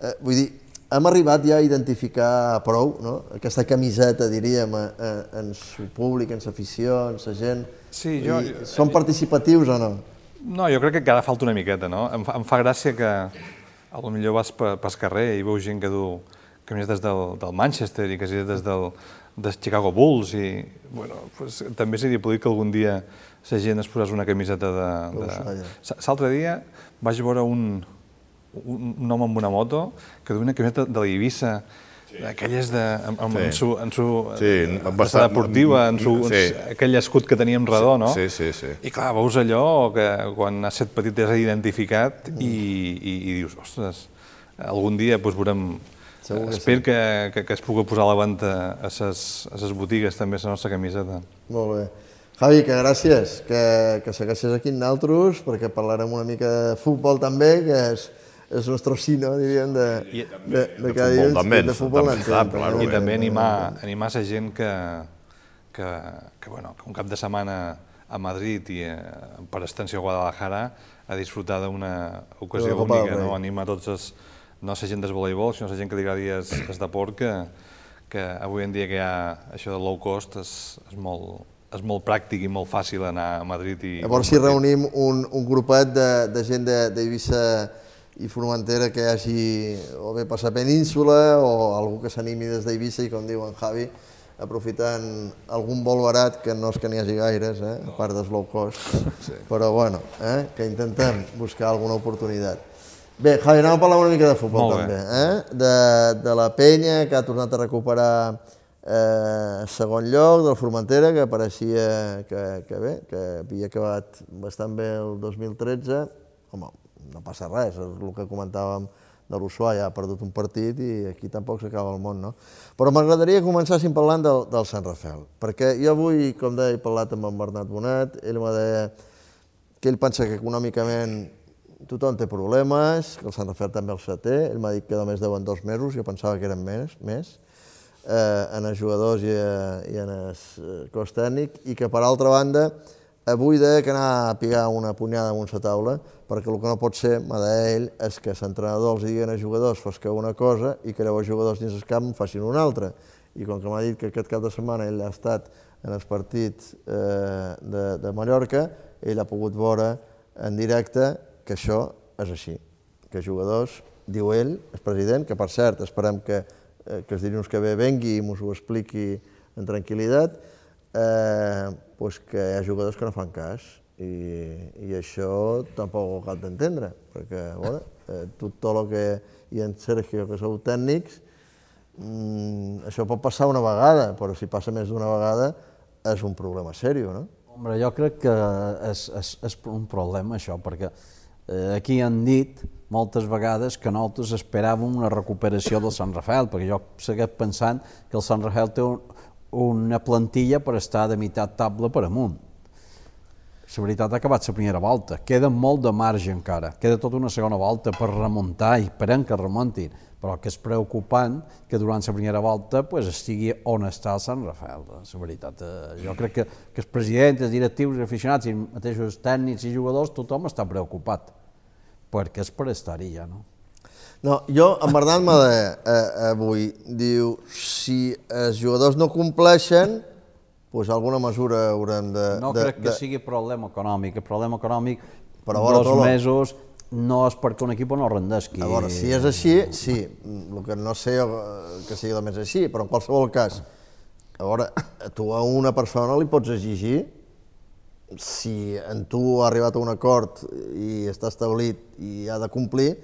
S1: Eh, vull dir, hem arribat ja a identificar prou no? aquesta camiseta, diríem, a, a, en el públic, en l'afició, en la gent.
S5: Sí, jo-
S1: dir, Són participatius o no?
S5: No, jo crec que encara falta una miqueta, no? Em fa, em fa gràcia que a lo millor vas pe, pel carrer i veus gent que du camisetes del, del Manchester i camisetes del, dels Chicago Bulls i, bueno, pues, també seria poder que algun dia la gent es posés una camiseta de... de... L'altre dia vaig veure un, un, un home amb una moto que duia una camiseta de l'Eivissa, d'aquelles de, amb, amb,
S3: Sí.
S5: en su, en su
S3: Sí,
S5: en
S3: bastant-
S5: deportiva, en su,
S3: sí.
S5: aquell escut que teníem redó, no?
S3: Sí, sí, sí.
S5: I clar, veus allò que quan has set petit t'has identificat i, i, i dius, ostres, algun dia doncs, veurem...
S1: Segur que
S5: Espero que, que, que es pugui posar a la venda a ses, a ses botigues també la nostra camiseta.
S1: Molt bé. Javi, que gràcies, que, que segueixes aquí amb naltros, perquè parlarem una mica de futbol també, que és, és nostre sí, no, diríem, de,
S5: I-
S1: de, de,
S3: de
S1: dia,
S3: també,
S1: de futbol
S3: també, clar, claro.
S5: I també animar, animar la gent que, que, que, bueno, que un cap de setmana a Madrid i eh, per extensió a Guadalajara a disfrutar d'una ocasió
S1: De Copa
S5: única,
S1: Rei.
S5: no? animar tots els, no la gent del voleibol, sinó la gent que li agradi el, el deport, que, que avui en dia que hi ha això de low cost és, és, molt, és molt pràctic i molt fàcil anar a Madrid i...
S1: Llavors, si reunim un, un grupet de, de gent de- d'Eivissa i Formentera que hagi o bé per la península o algú que s'animi des d'Eivissa i, com diu en Javi, aprofitant algun vol barat, que no és que n'hi hagi gaires, eh? a part dels low cost, sí. però bueno, eh? que intentem buscar alguna oportunitat. Bé, Javi, anem a parlar una mica de futbol també, eh? de, de la penya, que ha tornat a recuperar eh, segon lloc, del Formentera, que pareixia que, que bé, que havia acabat bastant bé el 2013. Home, no passa res, és el que comentàvem de l'Ushuaia, ha perdut un partit i aquí tampoc s'acaba el món, no? Però m'agradaria començar, si parlant del, del Sant Rafel, perquè jo avui, com deia, he parlat amb en Bernat Bonet, ell me deia que ell pensa que econòmicament tothom té problemes, que el Sant Rafel també els té, ell m'ha dit que només deuen dos mesos, jo pensava que eren més, més. eh, en els jugadors i, eh, i en el cos tècnic i que per altra banda avui de que anar a pigar una punyada amb una taula perquè el que no pot ser, m'ha d'ell, és que l'entrenador els diguen als jugadors fos que una cosa i que llavors jugadors dins el camp facin una altra. I com que m'ha dit que aquest cap de setmana ell ha estat en els partits eh, de, de Mallorca, ell ha pogut veure en directe que això és així, que jugadors, diu ell, el president, que per cert esperem que, eh, que els dilluns que ve vengui i ens ho expliqui en tranquil·litat, eh, pues que hi ha jugadors que no fan cas i, i això tampoc ho cal d'entendre, perquè bueno, eh, tot el que ha en Sergio, que sou tècnics, mm, això pot passar una vegada, però si passa més d'una vegada és un problema seriós, no?
S2: Hombre, jo crec que és, és, és un problema això, perquè eh, aquí han dit moltes vegades que nosaltres esperàvem una recuperació del Sant Rafael, perquè jo segueix pensant que el Sant Rafael té un, una plantilla per estar de meitat tabla per amunt. La veritat ha acabat la primera volta, queda molt de marge encara, queda tota una segona volta per remuntar i esperem que remuntin, però que és preocupant que durant la primera volta pues, estigui on està el Sant Rafael. La veritat, eh, jo crec que, que els presidents, els directius, els aficionats, i mateixos tècnics i jugadors, tothom està preocupat, perquè és per estar-hi ja, no?
S1: No, jo, en Bernat m'ha de, eh, avui, diu, si els jugadors no compleixen, pues alguna mesura haurem de...
S2: No
S1: de,
S2: crec que
S1: de...
S2: sigui problema econòmic, el problema econòmic,
S1: Però a veure,
S2: dos mesos, no és perquè un equip no rendesqui.
S1: A veure, si és així, sí, el que no sé eh, que sigui més així, però en qualsevol cas, a veure, tu a una persona li pots exigir, si en tu ha arribat a un acord i està establit i ha de complir,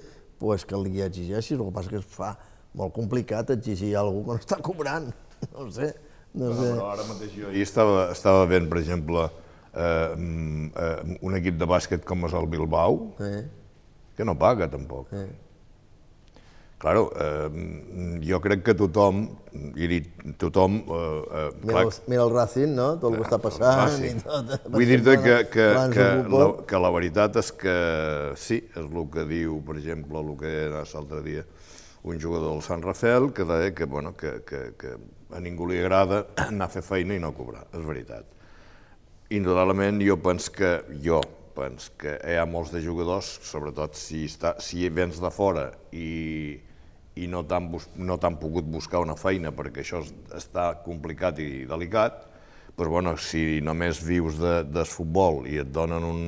S1: pues que li exigeixis, el que passa que es fa molt complicat exigir a algú que no està cobrant, no sé, no sé.
S3: Però ara mateix jo ahir estava, estava veient, per exemple, eh, mm, eh, un equip de bàsquet com és el Bilbao,
S1: Sí.
S3: que no paga tampoc.
S1: Sí.
S3: Claro, eh, jo crec que tothom, i dit, tothom... Eh, eh,
S1: Mira, el, mira el Racing, no? Tot el que està passant
S3: Ah, sí.
S1: i tot.
S3: Vull dir-te que, que, que, la, que la veritat és que sí, és el que diu, per exemple, el que era l'altre dia, un jugador del Sant Rafael que deia que, bueno, que, que, que a ningú li agrada anar a fer feina i no cobrar, és veritat. Indudablement jo penso que, jo penso que hi ha molts de jugadors, sobretot si, està, si vens de fora i, i no t'han no pogut buscar una feina perquè això es- està complicat i delicat, doncs bueno, si només vius de, del futbol i et donen un,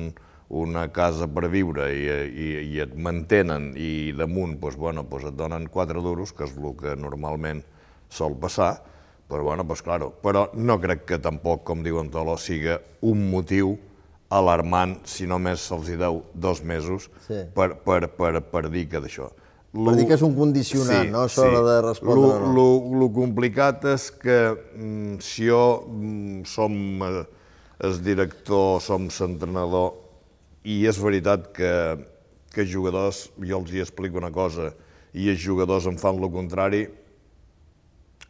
S3: una casa per viure i, i, i et mantenen i damunt doncs, bueno, doncs et donen 4 duros, que és el que normalment sol passar, però, bueno, doncs, claro, però no crec que tampoc, com diu en Tolo, siga un motiu alarmant si només se'ls hi deu dos mesos
S1: Sí.
S3: per, per, per, per dir que d'això.
S1: Per dir que és un condicionant, no? Això de respondre o no.
S3: Lo, lo complicat és que mm, si jo mm, som eh, el director, som l'entrenador, i és veritat que, que els jugadors, jo els hi explico una cosa, i els jugadors em fan el contrari,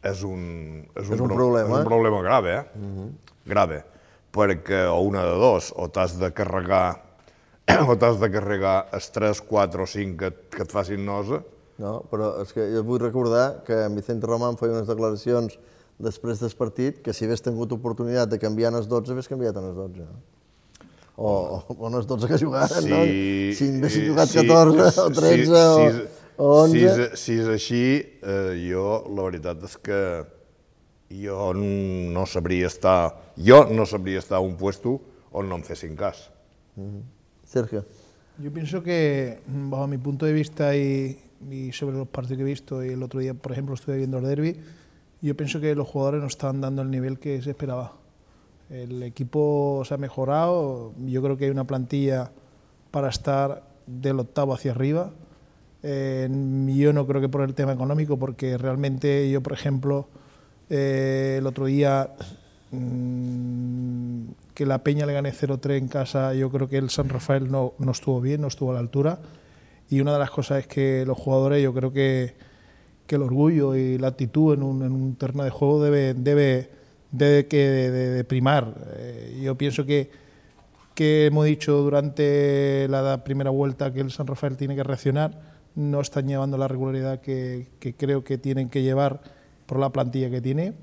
S3: és un, és
S1: un
S3: pro-
S1: problema.
S3: És un problema grave, eh? Grave. Perquè o una de dos, o t'has de carregar o t'has de carregar els 3, 4 o 5 que, que et facin nosa,
S1: No, però és que jo vull recordar que en Vicente Román feia unes declaracions després del partit que si hagués tingut oportunitat de canviar en els 12, hagués canviat en els 12. O, o, o en els 12 que jugaren, no? Si haguessin jugat 14 o 13
S3: si,
S1: o,
S3: si,
S1: o 11...
S3: Si, és- si és així, eh, jo la veritat és que jo no sabria estar, jo no sabria estar a un puesto on no em fessin cas.
S1: Sergio.
S4: Yo pienso que, bajo mi punto de vista y, y sobre los partidos que he visto, y el otro día, por ejemplo, estuve viendo el derby, yo pienso que los jugadores no están dando el nivel que se esperaba. El equipo se ha mejorado, yo creo que hay una plantilla para estar del octavo hacia arriba. Eh, yo no creo que por el tema económico, porque realmente yo, por ejemplo, eh, el otro día mm, que la Peña le gane 0-3 en casa, yo creo que el San Rafael no, no estuvo bien, no estuvo a la altura. Y una de las cosas es que los jugadores, yo creo que, que el orgullo y la actitud en un, en un terreno de juego debe, debe, debe que de, primar. Eh, yo pienso que, que hemos dicho durante la primera vuelta que el San Rafael tiene que reaccionar, no están llevando la regularidad que, que creo que tienen que llevar por la plantilla que tiene.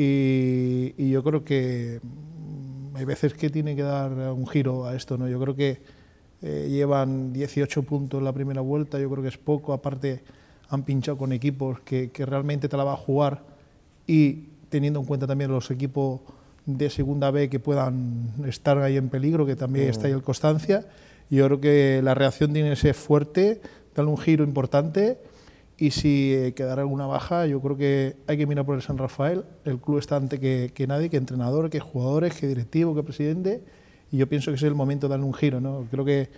S4: Y, y yo creo que mm, hay veces que tiene que dar un giro a esto. ¿no? Yo creo que eh, llevan 18 puntos la primera vuelta, yo creo que es poco. Aparte, han pinchado con equipos que, que realmente te la va a jugar y teniendo en cuenta también los equipos de segunda B que puedan estar ahí en peligro, que también está ahí el Constancia. Yo creo que la reacción tiene que ser fuerte, darle un giro importante y si eh, quedara alguna baja, yo creo que hay que mirar por el San Rafael. El club está ante que, nadie, que entrenador, que jugadores, que directivo, que presidente. Y yo pienso que es el momento de darle un giro. ¿no? Creo que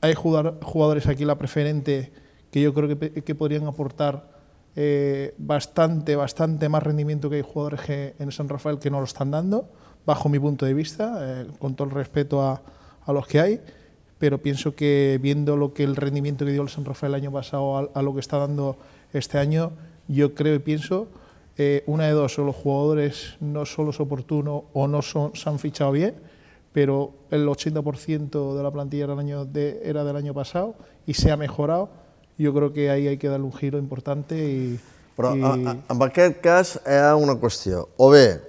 S4: hay jugadores aquí la preferente que yo creo que, que podrían aportar eh, bastante, bastante más rendimiento que hay jugadores que en San Rafael que no lo están dando, bajo mi punto de vista, eh, con todo el respeto a, a los que hay, pero pienso que viendo lo que el rendimiento que dio el San Rafael el año pasado a, a lo que está dando este año, yo creo y pienso, eh, una de dos, o los jugadores no solo es oportuno o no son, se han fichado bien, pero el 80% de la plantilla era, el año de- era del año pasado y se ha mejorado. Jo crec que ahí hay que darle un giro importante i...
S1: Però
S4: i...
S1: a, a, en aquest cas hi ha una qüestió. O bé,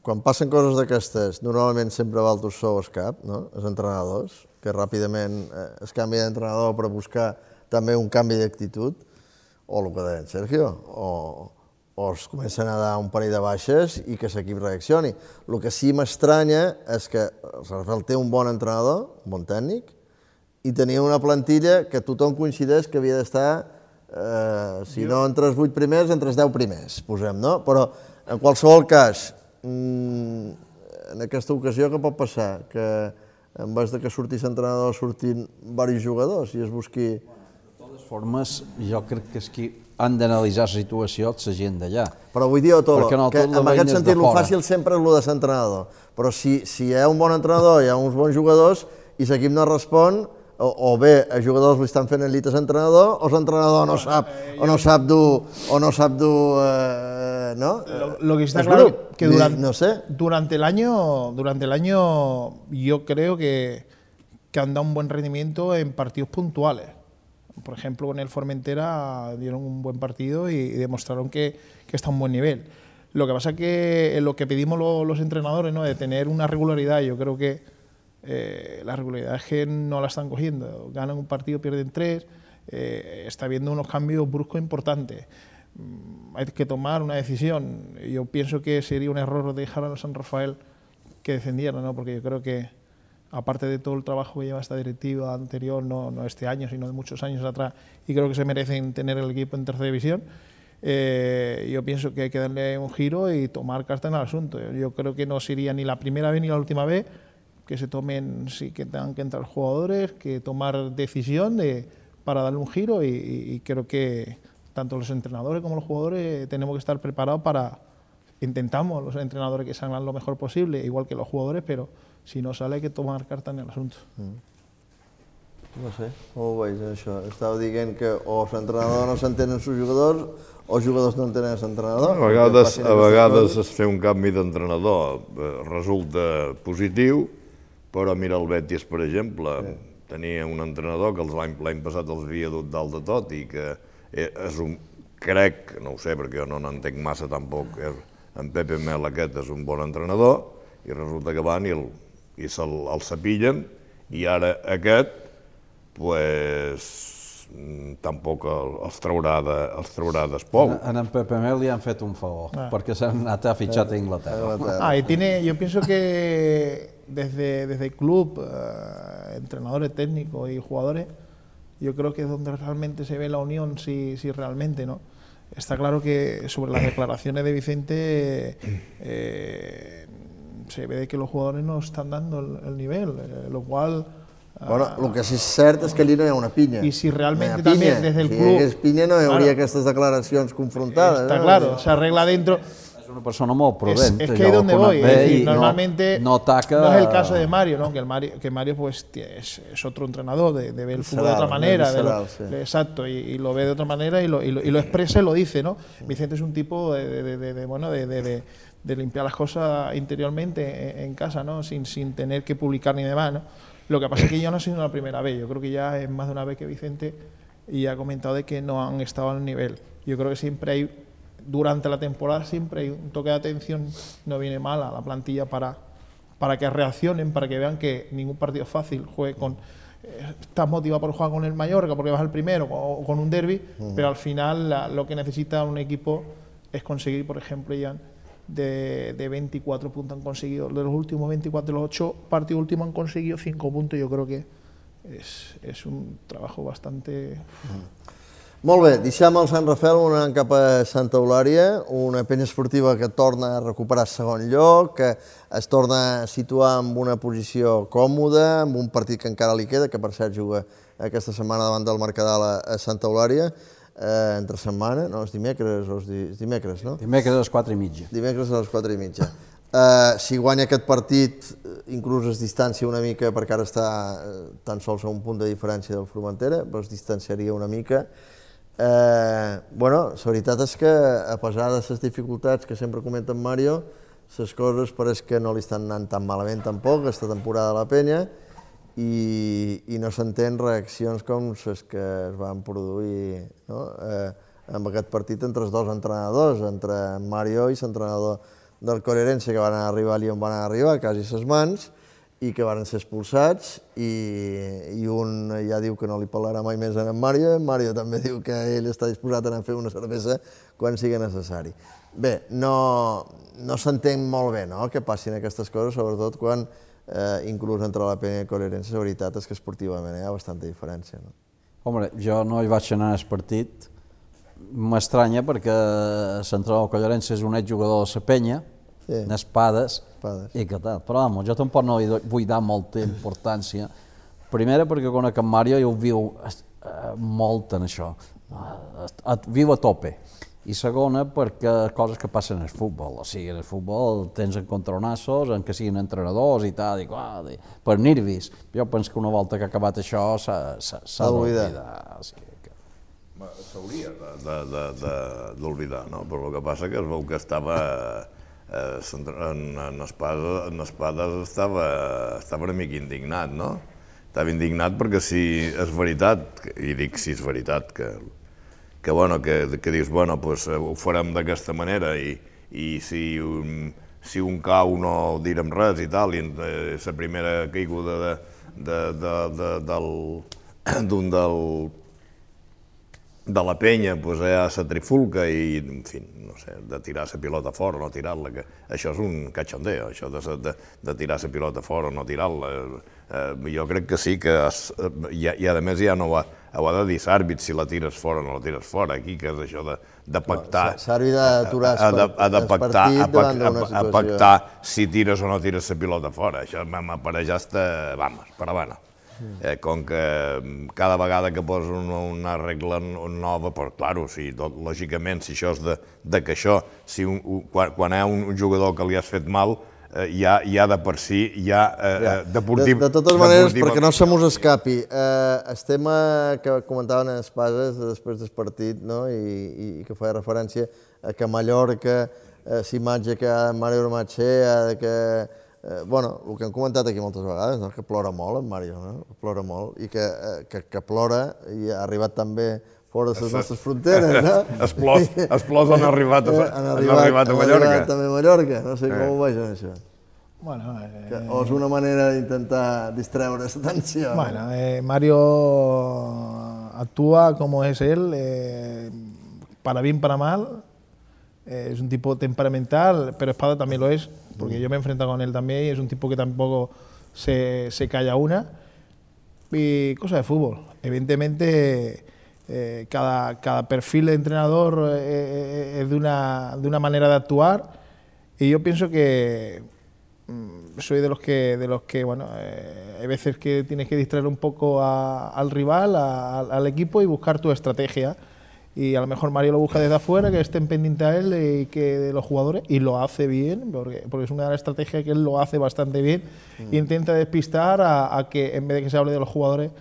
S1: quan passen coses d'aquestes, normalment sempre va el tossó es cap, no? els entrenadors, que ràpidament eh, es canvia d'entrenador per buscar també un canvi d'actitud, o el que deia en Sergio, o, o es comencen a dar un parell de baixes i que l'equip reaccioni. El que sí m'estranya és que el Rafael té un bon entrenador, un bon tècnic, i tenia una plantilla que tothom coincideix que havia d'estar, eh, si no entre els 8 primers, entre els 10 primers, posem, no? Però, en qualsevol cas, mm, en aquesta ocasió què pot passar? Que en vez de que surti l'entrenador surtin diversos jugadors i es busqui...
S2: De totes formes, jo crec que és que han d'analitzar la situació la gent d'allà.
S1: Però vull dir, Otolo,
S2: no,
S1: que en aquest sentit el fàcil sempre és el de l'entrenador. Però si, si hi ha un bon entrenador, hi ha uns bons jugadors, i l'equip no respon, o, o bé els jugadors li estan fent el llit a l'entrenador, o l'entrenador no sap, o no sap dur, o no sap dur, eh, no?
S4: Lo, lo que está
S1: El
S4: claro
S1: grup.
S4: que durante,
S1: No sé,
S4: durante el año, durante el año yo creo que, que han dado un buen rendimiento en partidos puntuales. Por ejemplo, con el Formentera dieron un buen partido y, y demostraron que, que está a un buen nivel. Lo que pasa que lo que pedimos lo- los entrenadores, ¿no? de tener una regularidad, yo creo que eh, la regularidad es que no la están cogiendo. Ganan un partido, pierden tres, eh, está habiendo unos cambios bruscos importantes. Mm, Hay que tomar una decisión. Yo pienso que sería un error dejar a San Rafael que descendiera, ¿no? porque yo creo que, aparte de todo el trabajo que lleva esta directiva anterior, no, no este año, sino de muchos años atrás, y creo que se merecen tener el equipo en tercera división, eh, yo pienso que hay que darle un giro y tomar carta en el asunto. Yo creo que no sería ni la primera vez ni la última vez que se tomen, sí que tengan que entrar jugadores, que tomar decisión de, para darle un giro y, y- y creo que tanto los entrenadores como los jugadores tenemos que estar preparados para, intentamos los entrenadores que salgan lo mejor posible, igual que los jugadores, pero si no sale hay que tomar carta en el asunto.
S1: no sé, com ho veus, això? Estàu dient que o l'entrenador no s'entén amb els jugadors, o els jugadors no entenen l'entrenador.
S3: A vegades, a vegades es fer un canvi d'entrenador eh, resulta positiu, però mira el Betis, per exemple, tenia un entrenador que els l'any passat els havia dut dalt de tot i que eh, és un, crec, no ho sé, perquè jo no n'entenc massa tampoc, és, en Pepe Mel aquest és un bon entrenador i resulta que van i, el, i se'l el sapillen i ara aquest pues, tampoc el- els traurà de, els traurà d'espou.
S2: A en Pepe Mel li han fet un favor, perquè s'han anat a fitxar a Inglaterra.
S4: Ah, y tiene, yo pienso que desde, desde el club, eh, entrenadores técnicos y jugadores, yo creo que es donde realmente se ve la unión, si, si realmente, ¿no? Está claro que sobre las declaraciones de Vicente eh, se ve de que los jugadores no están dando el, el nivel, eh, lo cual...
S1: Bueno, el que sí és cert és que allí no hi ha una pinya.
S4: I si realment
S1: no
S4: també des del
S1: si
S4: club-
S1: hi hagués pinya no hi hauria
S4: Claro.
S1: aquestes declaracions confrontades.
S4: Está
S1: no?
S4: claro, se arregla dentro.
S2: És una persona molt prudent.
S4: Es, es que ahí donde voy. Es decir,
S2: no-
S4: normalmente
S2: no, ataca...
S4: no es el caso de Mario, ¿no? Que el Mario, que Mario pues es, es otro entrenador, de, de ver el fútbol de otra manera, de lo-
S1: sí.
S4: exacto, y, y lo ve de otra manera y lo, y lo, y lo expresa y lo dice, ¿no? Vicente es un tipo de, de- bueno, de, limpiar las cosas interiormente en, en casa, ¿no? Sin, sin tener que publicar ni demás, ¿no? Lo que pasa es que ya no ha sido la primera vez, yo creo que ya es más de una vez que Vicente y ha comentado de que no han estado al nivel. Yo creo que siempre hay durante la temporada siempre hay un toque de atención, no viene mal a la plantilla para, para que reaccionen, para que vean que ningún partido es fácil, juegue con... eh, Estás motivado por jugar con el Mallorca porque vas al primero o con un derby, pero al final la- lo que necesita un equipo es conseguir, por ejemplo, Ian, de, de 24 puntos han conseguido, de los últimos 24, de los 8 partidos últimos han conseguido 5 puntos, yo creo que es, es un trabajo bastante...
S1: Molt bé, deixem el Sant Rafel anant cap a Santa Eulària, una penya esportiva que torna a recuperar segon lloc, que es torna a situar en una posició còmoda, amb un partit que encara li queda, que per cert juga aquesta setmana davant del Mercadal a, Santa Eulària, eh, entre setmana, no, és dimecres, o és, di, és dimecres, no?
S2: Dimecres a les 4 i mitja.
S1: Dimecres a les 4 i mitja. Uh, si guanya aquest partit, eh, inclús es distancia una mica, perquè ara està eh, tan sols a un punt de diferència del Formentera, però es distanciaria una mica. Uh, bueno, la veritat és que, a pesar de les dificultats que sempre comenta en Mario, les coses pareix que no li estan anant tan malament tampoc, aquesta temporada de la penya, i, i no s'entén reaccions com les que es van produir no? eh, amb aquest partit entre els dos entrenadors, entre en Mario i l'entrenador del Corerense, que van arribar allà on van arribar, quasi ses mans, i que van ser expulsats, i, i un ja diu que no li parlarà mai més a en Mario, en Mario també diu que ell està disposat a anar a fer una cervesa quan sigui necessari. Bé, no, no s'entén molt bé no, que passin aquestes coses, sobretot quan eh, inclús entre la penya i el Corerense, la veritat és que esportivament hi ha bastanta diferència. No?
S2: Home, jo no hi vaig anar al partit. M'estranya perquè l'entrenador Collarense és un exjugador de la penya,
S1: Sí.
S2: sí. Espades,
S1: Espades.
S2: i que tal. Però, vamos, jo tampoc no hi vull dar molta importància. Primera, perquè conec en Mario i ho viu eh, molt en això. Eh, et viu a tope. I segona, perquè coses que passen al futbol. O sigui, en el futbol tens encontronassos en què siguin entrenadors i tal, i, ah, i, per nervis. Jo penso que una volta que ha acabat això s'ha
S1: D'oblidar.
S2: O sigui, que...
S3: S'hauria de- de- de- de- d'oblidar, no? Però el que passa que es veu que estava eh, en, en, Espades, en Espades estava, estava una mica indignat, no? Estava indignat perquè si és veritat, i dic si és veritat, que, que, bueno, que, que dius, bueno, pues, eh, ho farem d'aquesta manera i, i si, un, si un cau no direm res i tal, i eh, la primera caiguda de, de, de, de, del, d'un del, de la penya pues, ja se trifulca i, en fi, no sé, de tirar la pilota fora o no tirar-la, que això és un cachondeo, això de, de, de tirar la pilota fora o no tirar-la. Eh, jo crec que sí que, es, eh, i, i a més ja no ho ha, ho ha de dir l'àrbit si la tires fora o no la tires fora, aquí que és això de, de pactar.
S1: S'arbi d'aturar
S3: ha de, ha de
S1: el
S3: pactar,
S1: partit
S3: a,
S1: davant
S3: pac- a, a pactar si tires o no tires la pilota fora. Això m'apareix hasta, vamos, per avant. Eh, com que mm, cada vegada que posa una, una regla nova, però claro, si, tot, lògicament, si això és de, de que això, si un, quan, quan hi ha un, un jugador que li has fet mal, eh, ja, ja de per si, ja, eh, ja. deportiv,
S1: de, de totes maneres,
S3: deportiva-
S1: perquè no se mos escapi, eh, el tema que comentaven en Espases després del partit, no? I, i, que feia referència a que Mallorca, eh, l'imatge que Mario Ormachea, que, eh, bueno, el que hem comentat aquí moltes vegades, no? que plora molt en Mario, no? plora molt, i que, eh, que, que plora i ha arribat també fora de les nostres fronteres, no?
S3: Esplors, esplors han arribat a,
S1: Eh,
S3: han arribat a
S1: han
S3: Mallorca.
S1: arribat també a Mallorca, no sé com ho vegin això.
S4: Bueno, eh,
S1: Que, o és una manera d'intentar distreure l'atenció.
S4: Bueno, eh, Mario actúa como es él, eh, para bien, para mal. Eh, es un tipo temperamental, pero Espada también lo es, porque yo me he enfrentado con él también y es un tipo que tampoco se, se calla una. Y cosa de fútbol. Evidentemente, eh, cada, cada perfil de entrenador eh, es de una, de una manera de actuar y yo pienso que mm, soy de los que, de los que bueno, eh, hay veces que tienes que distraer un poco a- al rival, a- al equipo y buscar tu estrategia. Y a lo mejor Mario lo busca desde afuera, que estén pendientes a él y que de los jugadores, y lo hace bien, porque, porque es una de las estrategias que él lo hace bastante bien.
S1: Mm.
S4: E intenta despistar a, a que en vez de que se hable de los jugadores,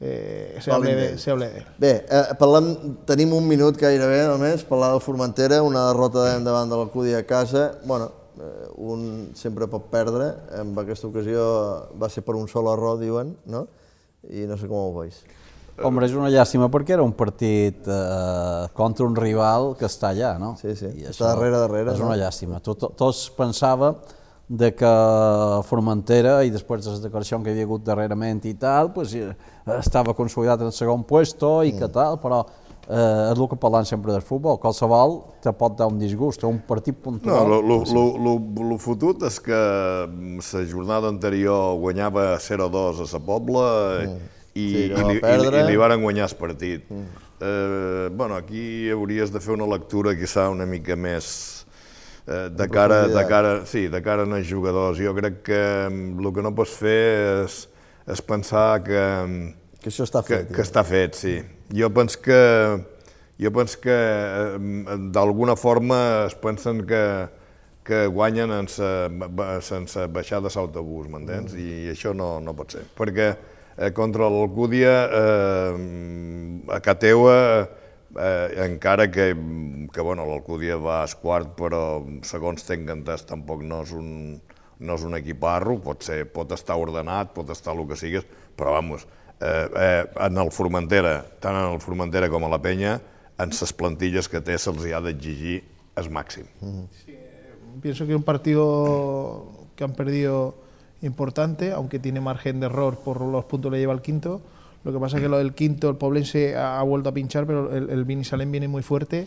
S4: eh, se, hable de,
S1: d'ell.
S4: se hable de él.
S1: Bé, eh, parlem, tenim un minut gairebé, només, parlar del Formentera, una derrota de- davant de l'Alcúdia a casa. bueno, eh, un sempre pot perdre, en aquesta ocasió va ser per un sol error, diuen, no? I no sé com ho veus.
S2: Hombre, és una llàstima perquè era un partit eh, contra un rival que està allà, no?
S1: Sí, sí,
S2: I
S1: està darrere, darrere,
S2: És
S1: no?
S2: una llàstima. Tot, tots pensava de que Formentera, i després de la declaració que hi havia hagut darrerament i tal, pues, eh, estava consolidat en el segon puesto i que
S1: Mm.
S2: tal, però eh, és el que parlant sempre del futbol. Qualsevol te pot dar un disgust, un partit
S3: No,
S2: puntual.
S3: lo, lo, lo, lo, lo fotut és que la jornada anterior guanyava 0-2 a sa Pobla i,
S1: Sí,
S3: i,
S1: no va
S3: li, i,
S1: perdre.
S3: i li varen guanyar el partit. Eh, bueno, aquí hauries de fer una lectura quizà una mica més eh, de cara, de cara, sí, de cara als jugadors. Jo crec que mm, el que no pots fer és, és pensar que, mm,
S1: Que això està
S3: que,
S1: fet.
S3: que està fet, sí. Jo penso que, jo penso que eh, d'alguna forma es pensen que, que guanyen ba- sense baixar de l'autobús, m'entens? I això no, no pot ser. Perquè eh, contra l'Alcúdia, eh, a Cateua, eh, encara que, que bueno, l'Alcúdia va a quart, però segons tenc entès tampoc no és un, no és un equiparro, pot, ser, pot estar ordenat, pot estar el que sigues, però vamos, eh, eh, en el Formentera, tant en el Formentera com a la Penya, en les plantilles que té se'ls ha d'exigir el màxim.
S4: Pienso que un partido que han perdido importante, aunque tiene margen de error por los puntos que le lleva el quinto. Lo que pasa es que lo del quinto, el Poblense ha, vuelto a pinchar, pero el, el viene muy fuerte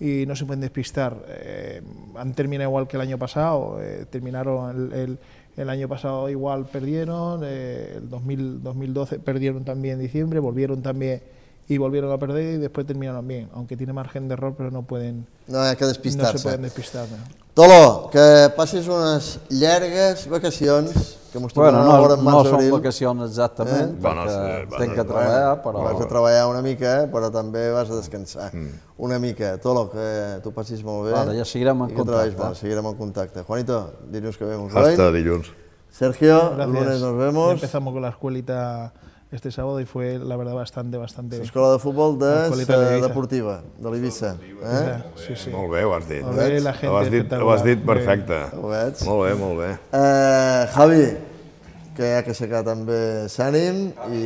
S4: y no se pueden despistar. Eh, han terminado igual que el año pasado, eh, terminaron el, el- el año pasado igual perdieron, eh, el 2000 2012 perdieron también en diciembre, volvieron también y volvieron a perder y después terminaron bien, aunque tiene margen de error, pero no pueden
S1: No hi ha que
S4: no se
S1: despistar-se.
S4: pueden despistar. ¿no?
S1: Tolo, que passis unes llargues vacacions, que mos
S2: Bueno,
S1: tornarem a veure
S2: no,
S1: en
S2: no són
S1: abril.
S2: vacacions exactament,
S1: Eh?
S3: Bueno,
S2: perquè
S3: sí, bueno,
S2: tenc que
S3: bueno,
S2: treballar, però...
S1: Vas a treballar una mica, eh, però també vas a descansar una mica. Tolo, que tu passis molt bé.
S2: Vale, ja seguirem en
S1: i que treballis
S2: contacte.
S1: molt, seguirem en contacte. Juanito, dilluns que ve un
S3: Hasta dilluns.
S1: Sergio, el
S4: Gracias.
S1: lunes nos
S4: Ya
S1: vemos.
S4: empezamos con la escuelita este sábado y fue la verdad bastante, bastante bien.
S1: Escola de futbol de
S4: Escolita de
S1: la
S4: Ibiza.
S1: deportiva, de l'Ibissa. Eh?
S4: Sí, sí.
S3: Molt bé, ho has dit.
S4: Molt bé, la gent
S3: ho has dit, ho has dit perfecte.
S1: Ho veig.
S3: Molt bé, molt bé.
S1: Eh, Javi, que hi ha que aixecar també s'ànim i,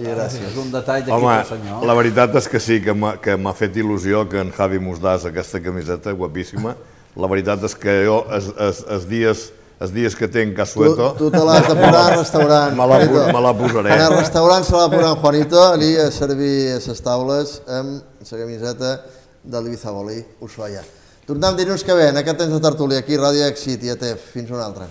S1: i gràcies.
S2: Un detall d'aquí
S3: Home,
S2: del senyor.
S3: la veritat és que sí, que m'ha que m'ha fet il·lusió que en Javi mos dàs aquesta camiseta guapíssima. La veritat és que jo, els dies els dies que tenc
S1: Tu,
S3: casueto,
S1: tu te l'has de posar al restaurant.
S3: Me la
S1: Juanito.
S3: me la posaré.
S1: En el restaurant se l'ha de posar en Juanito, allí a servir a les taules amb la camiseta de l'Ibiza Volí, Ushuaia. Tornem dilluns que ve, en aquest temps de tertúlia, aquí, Ràdio Èxit i ATEF. Fins una altra.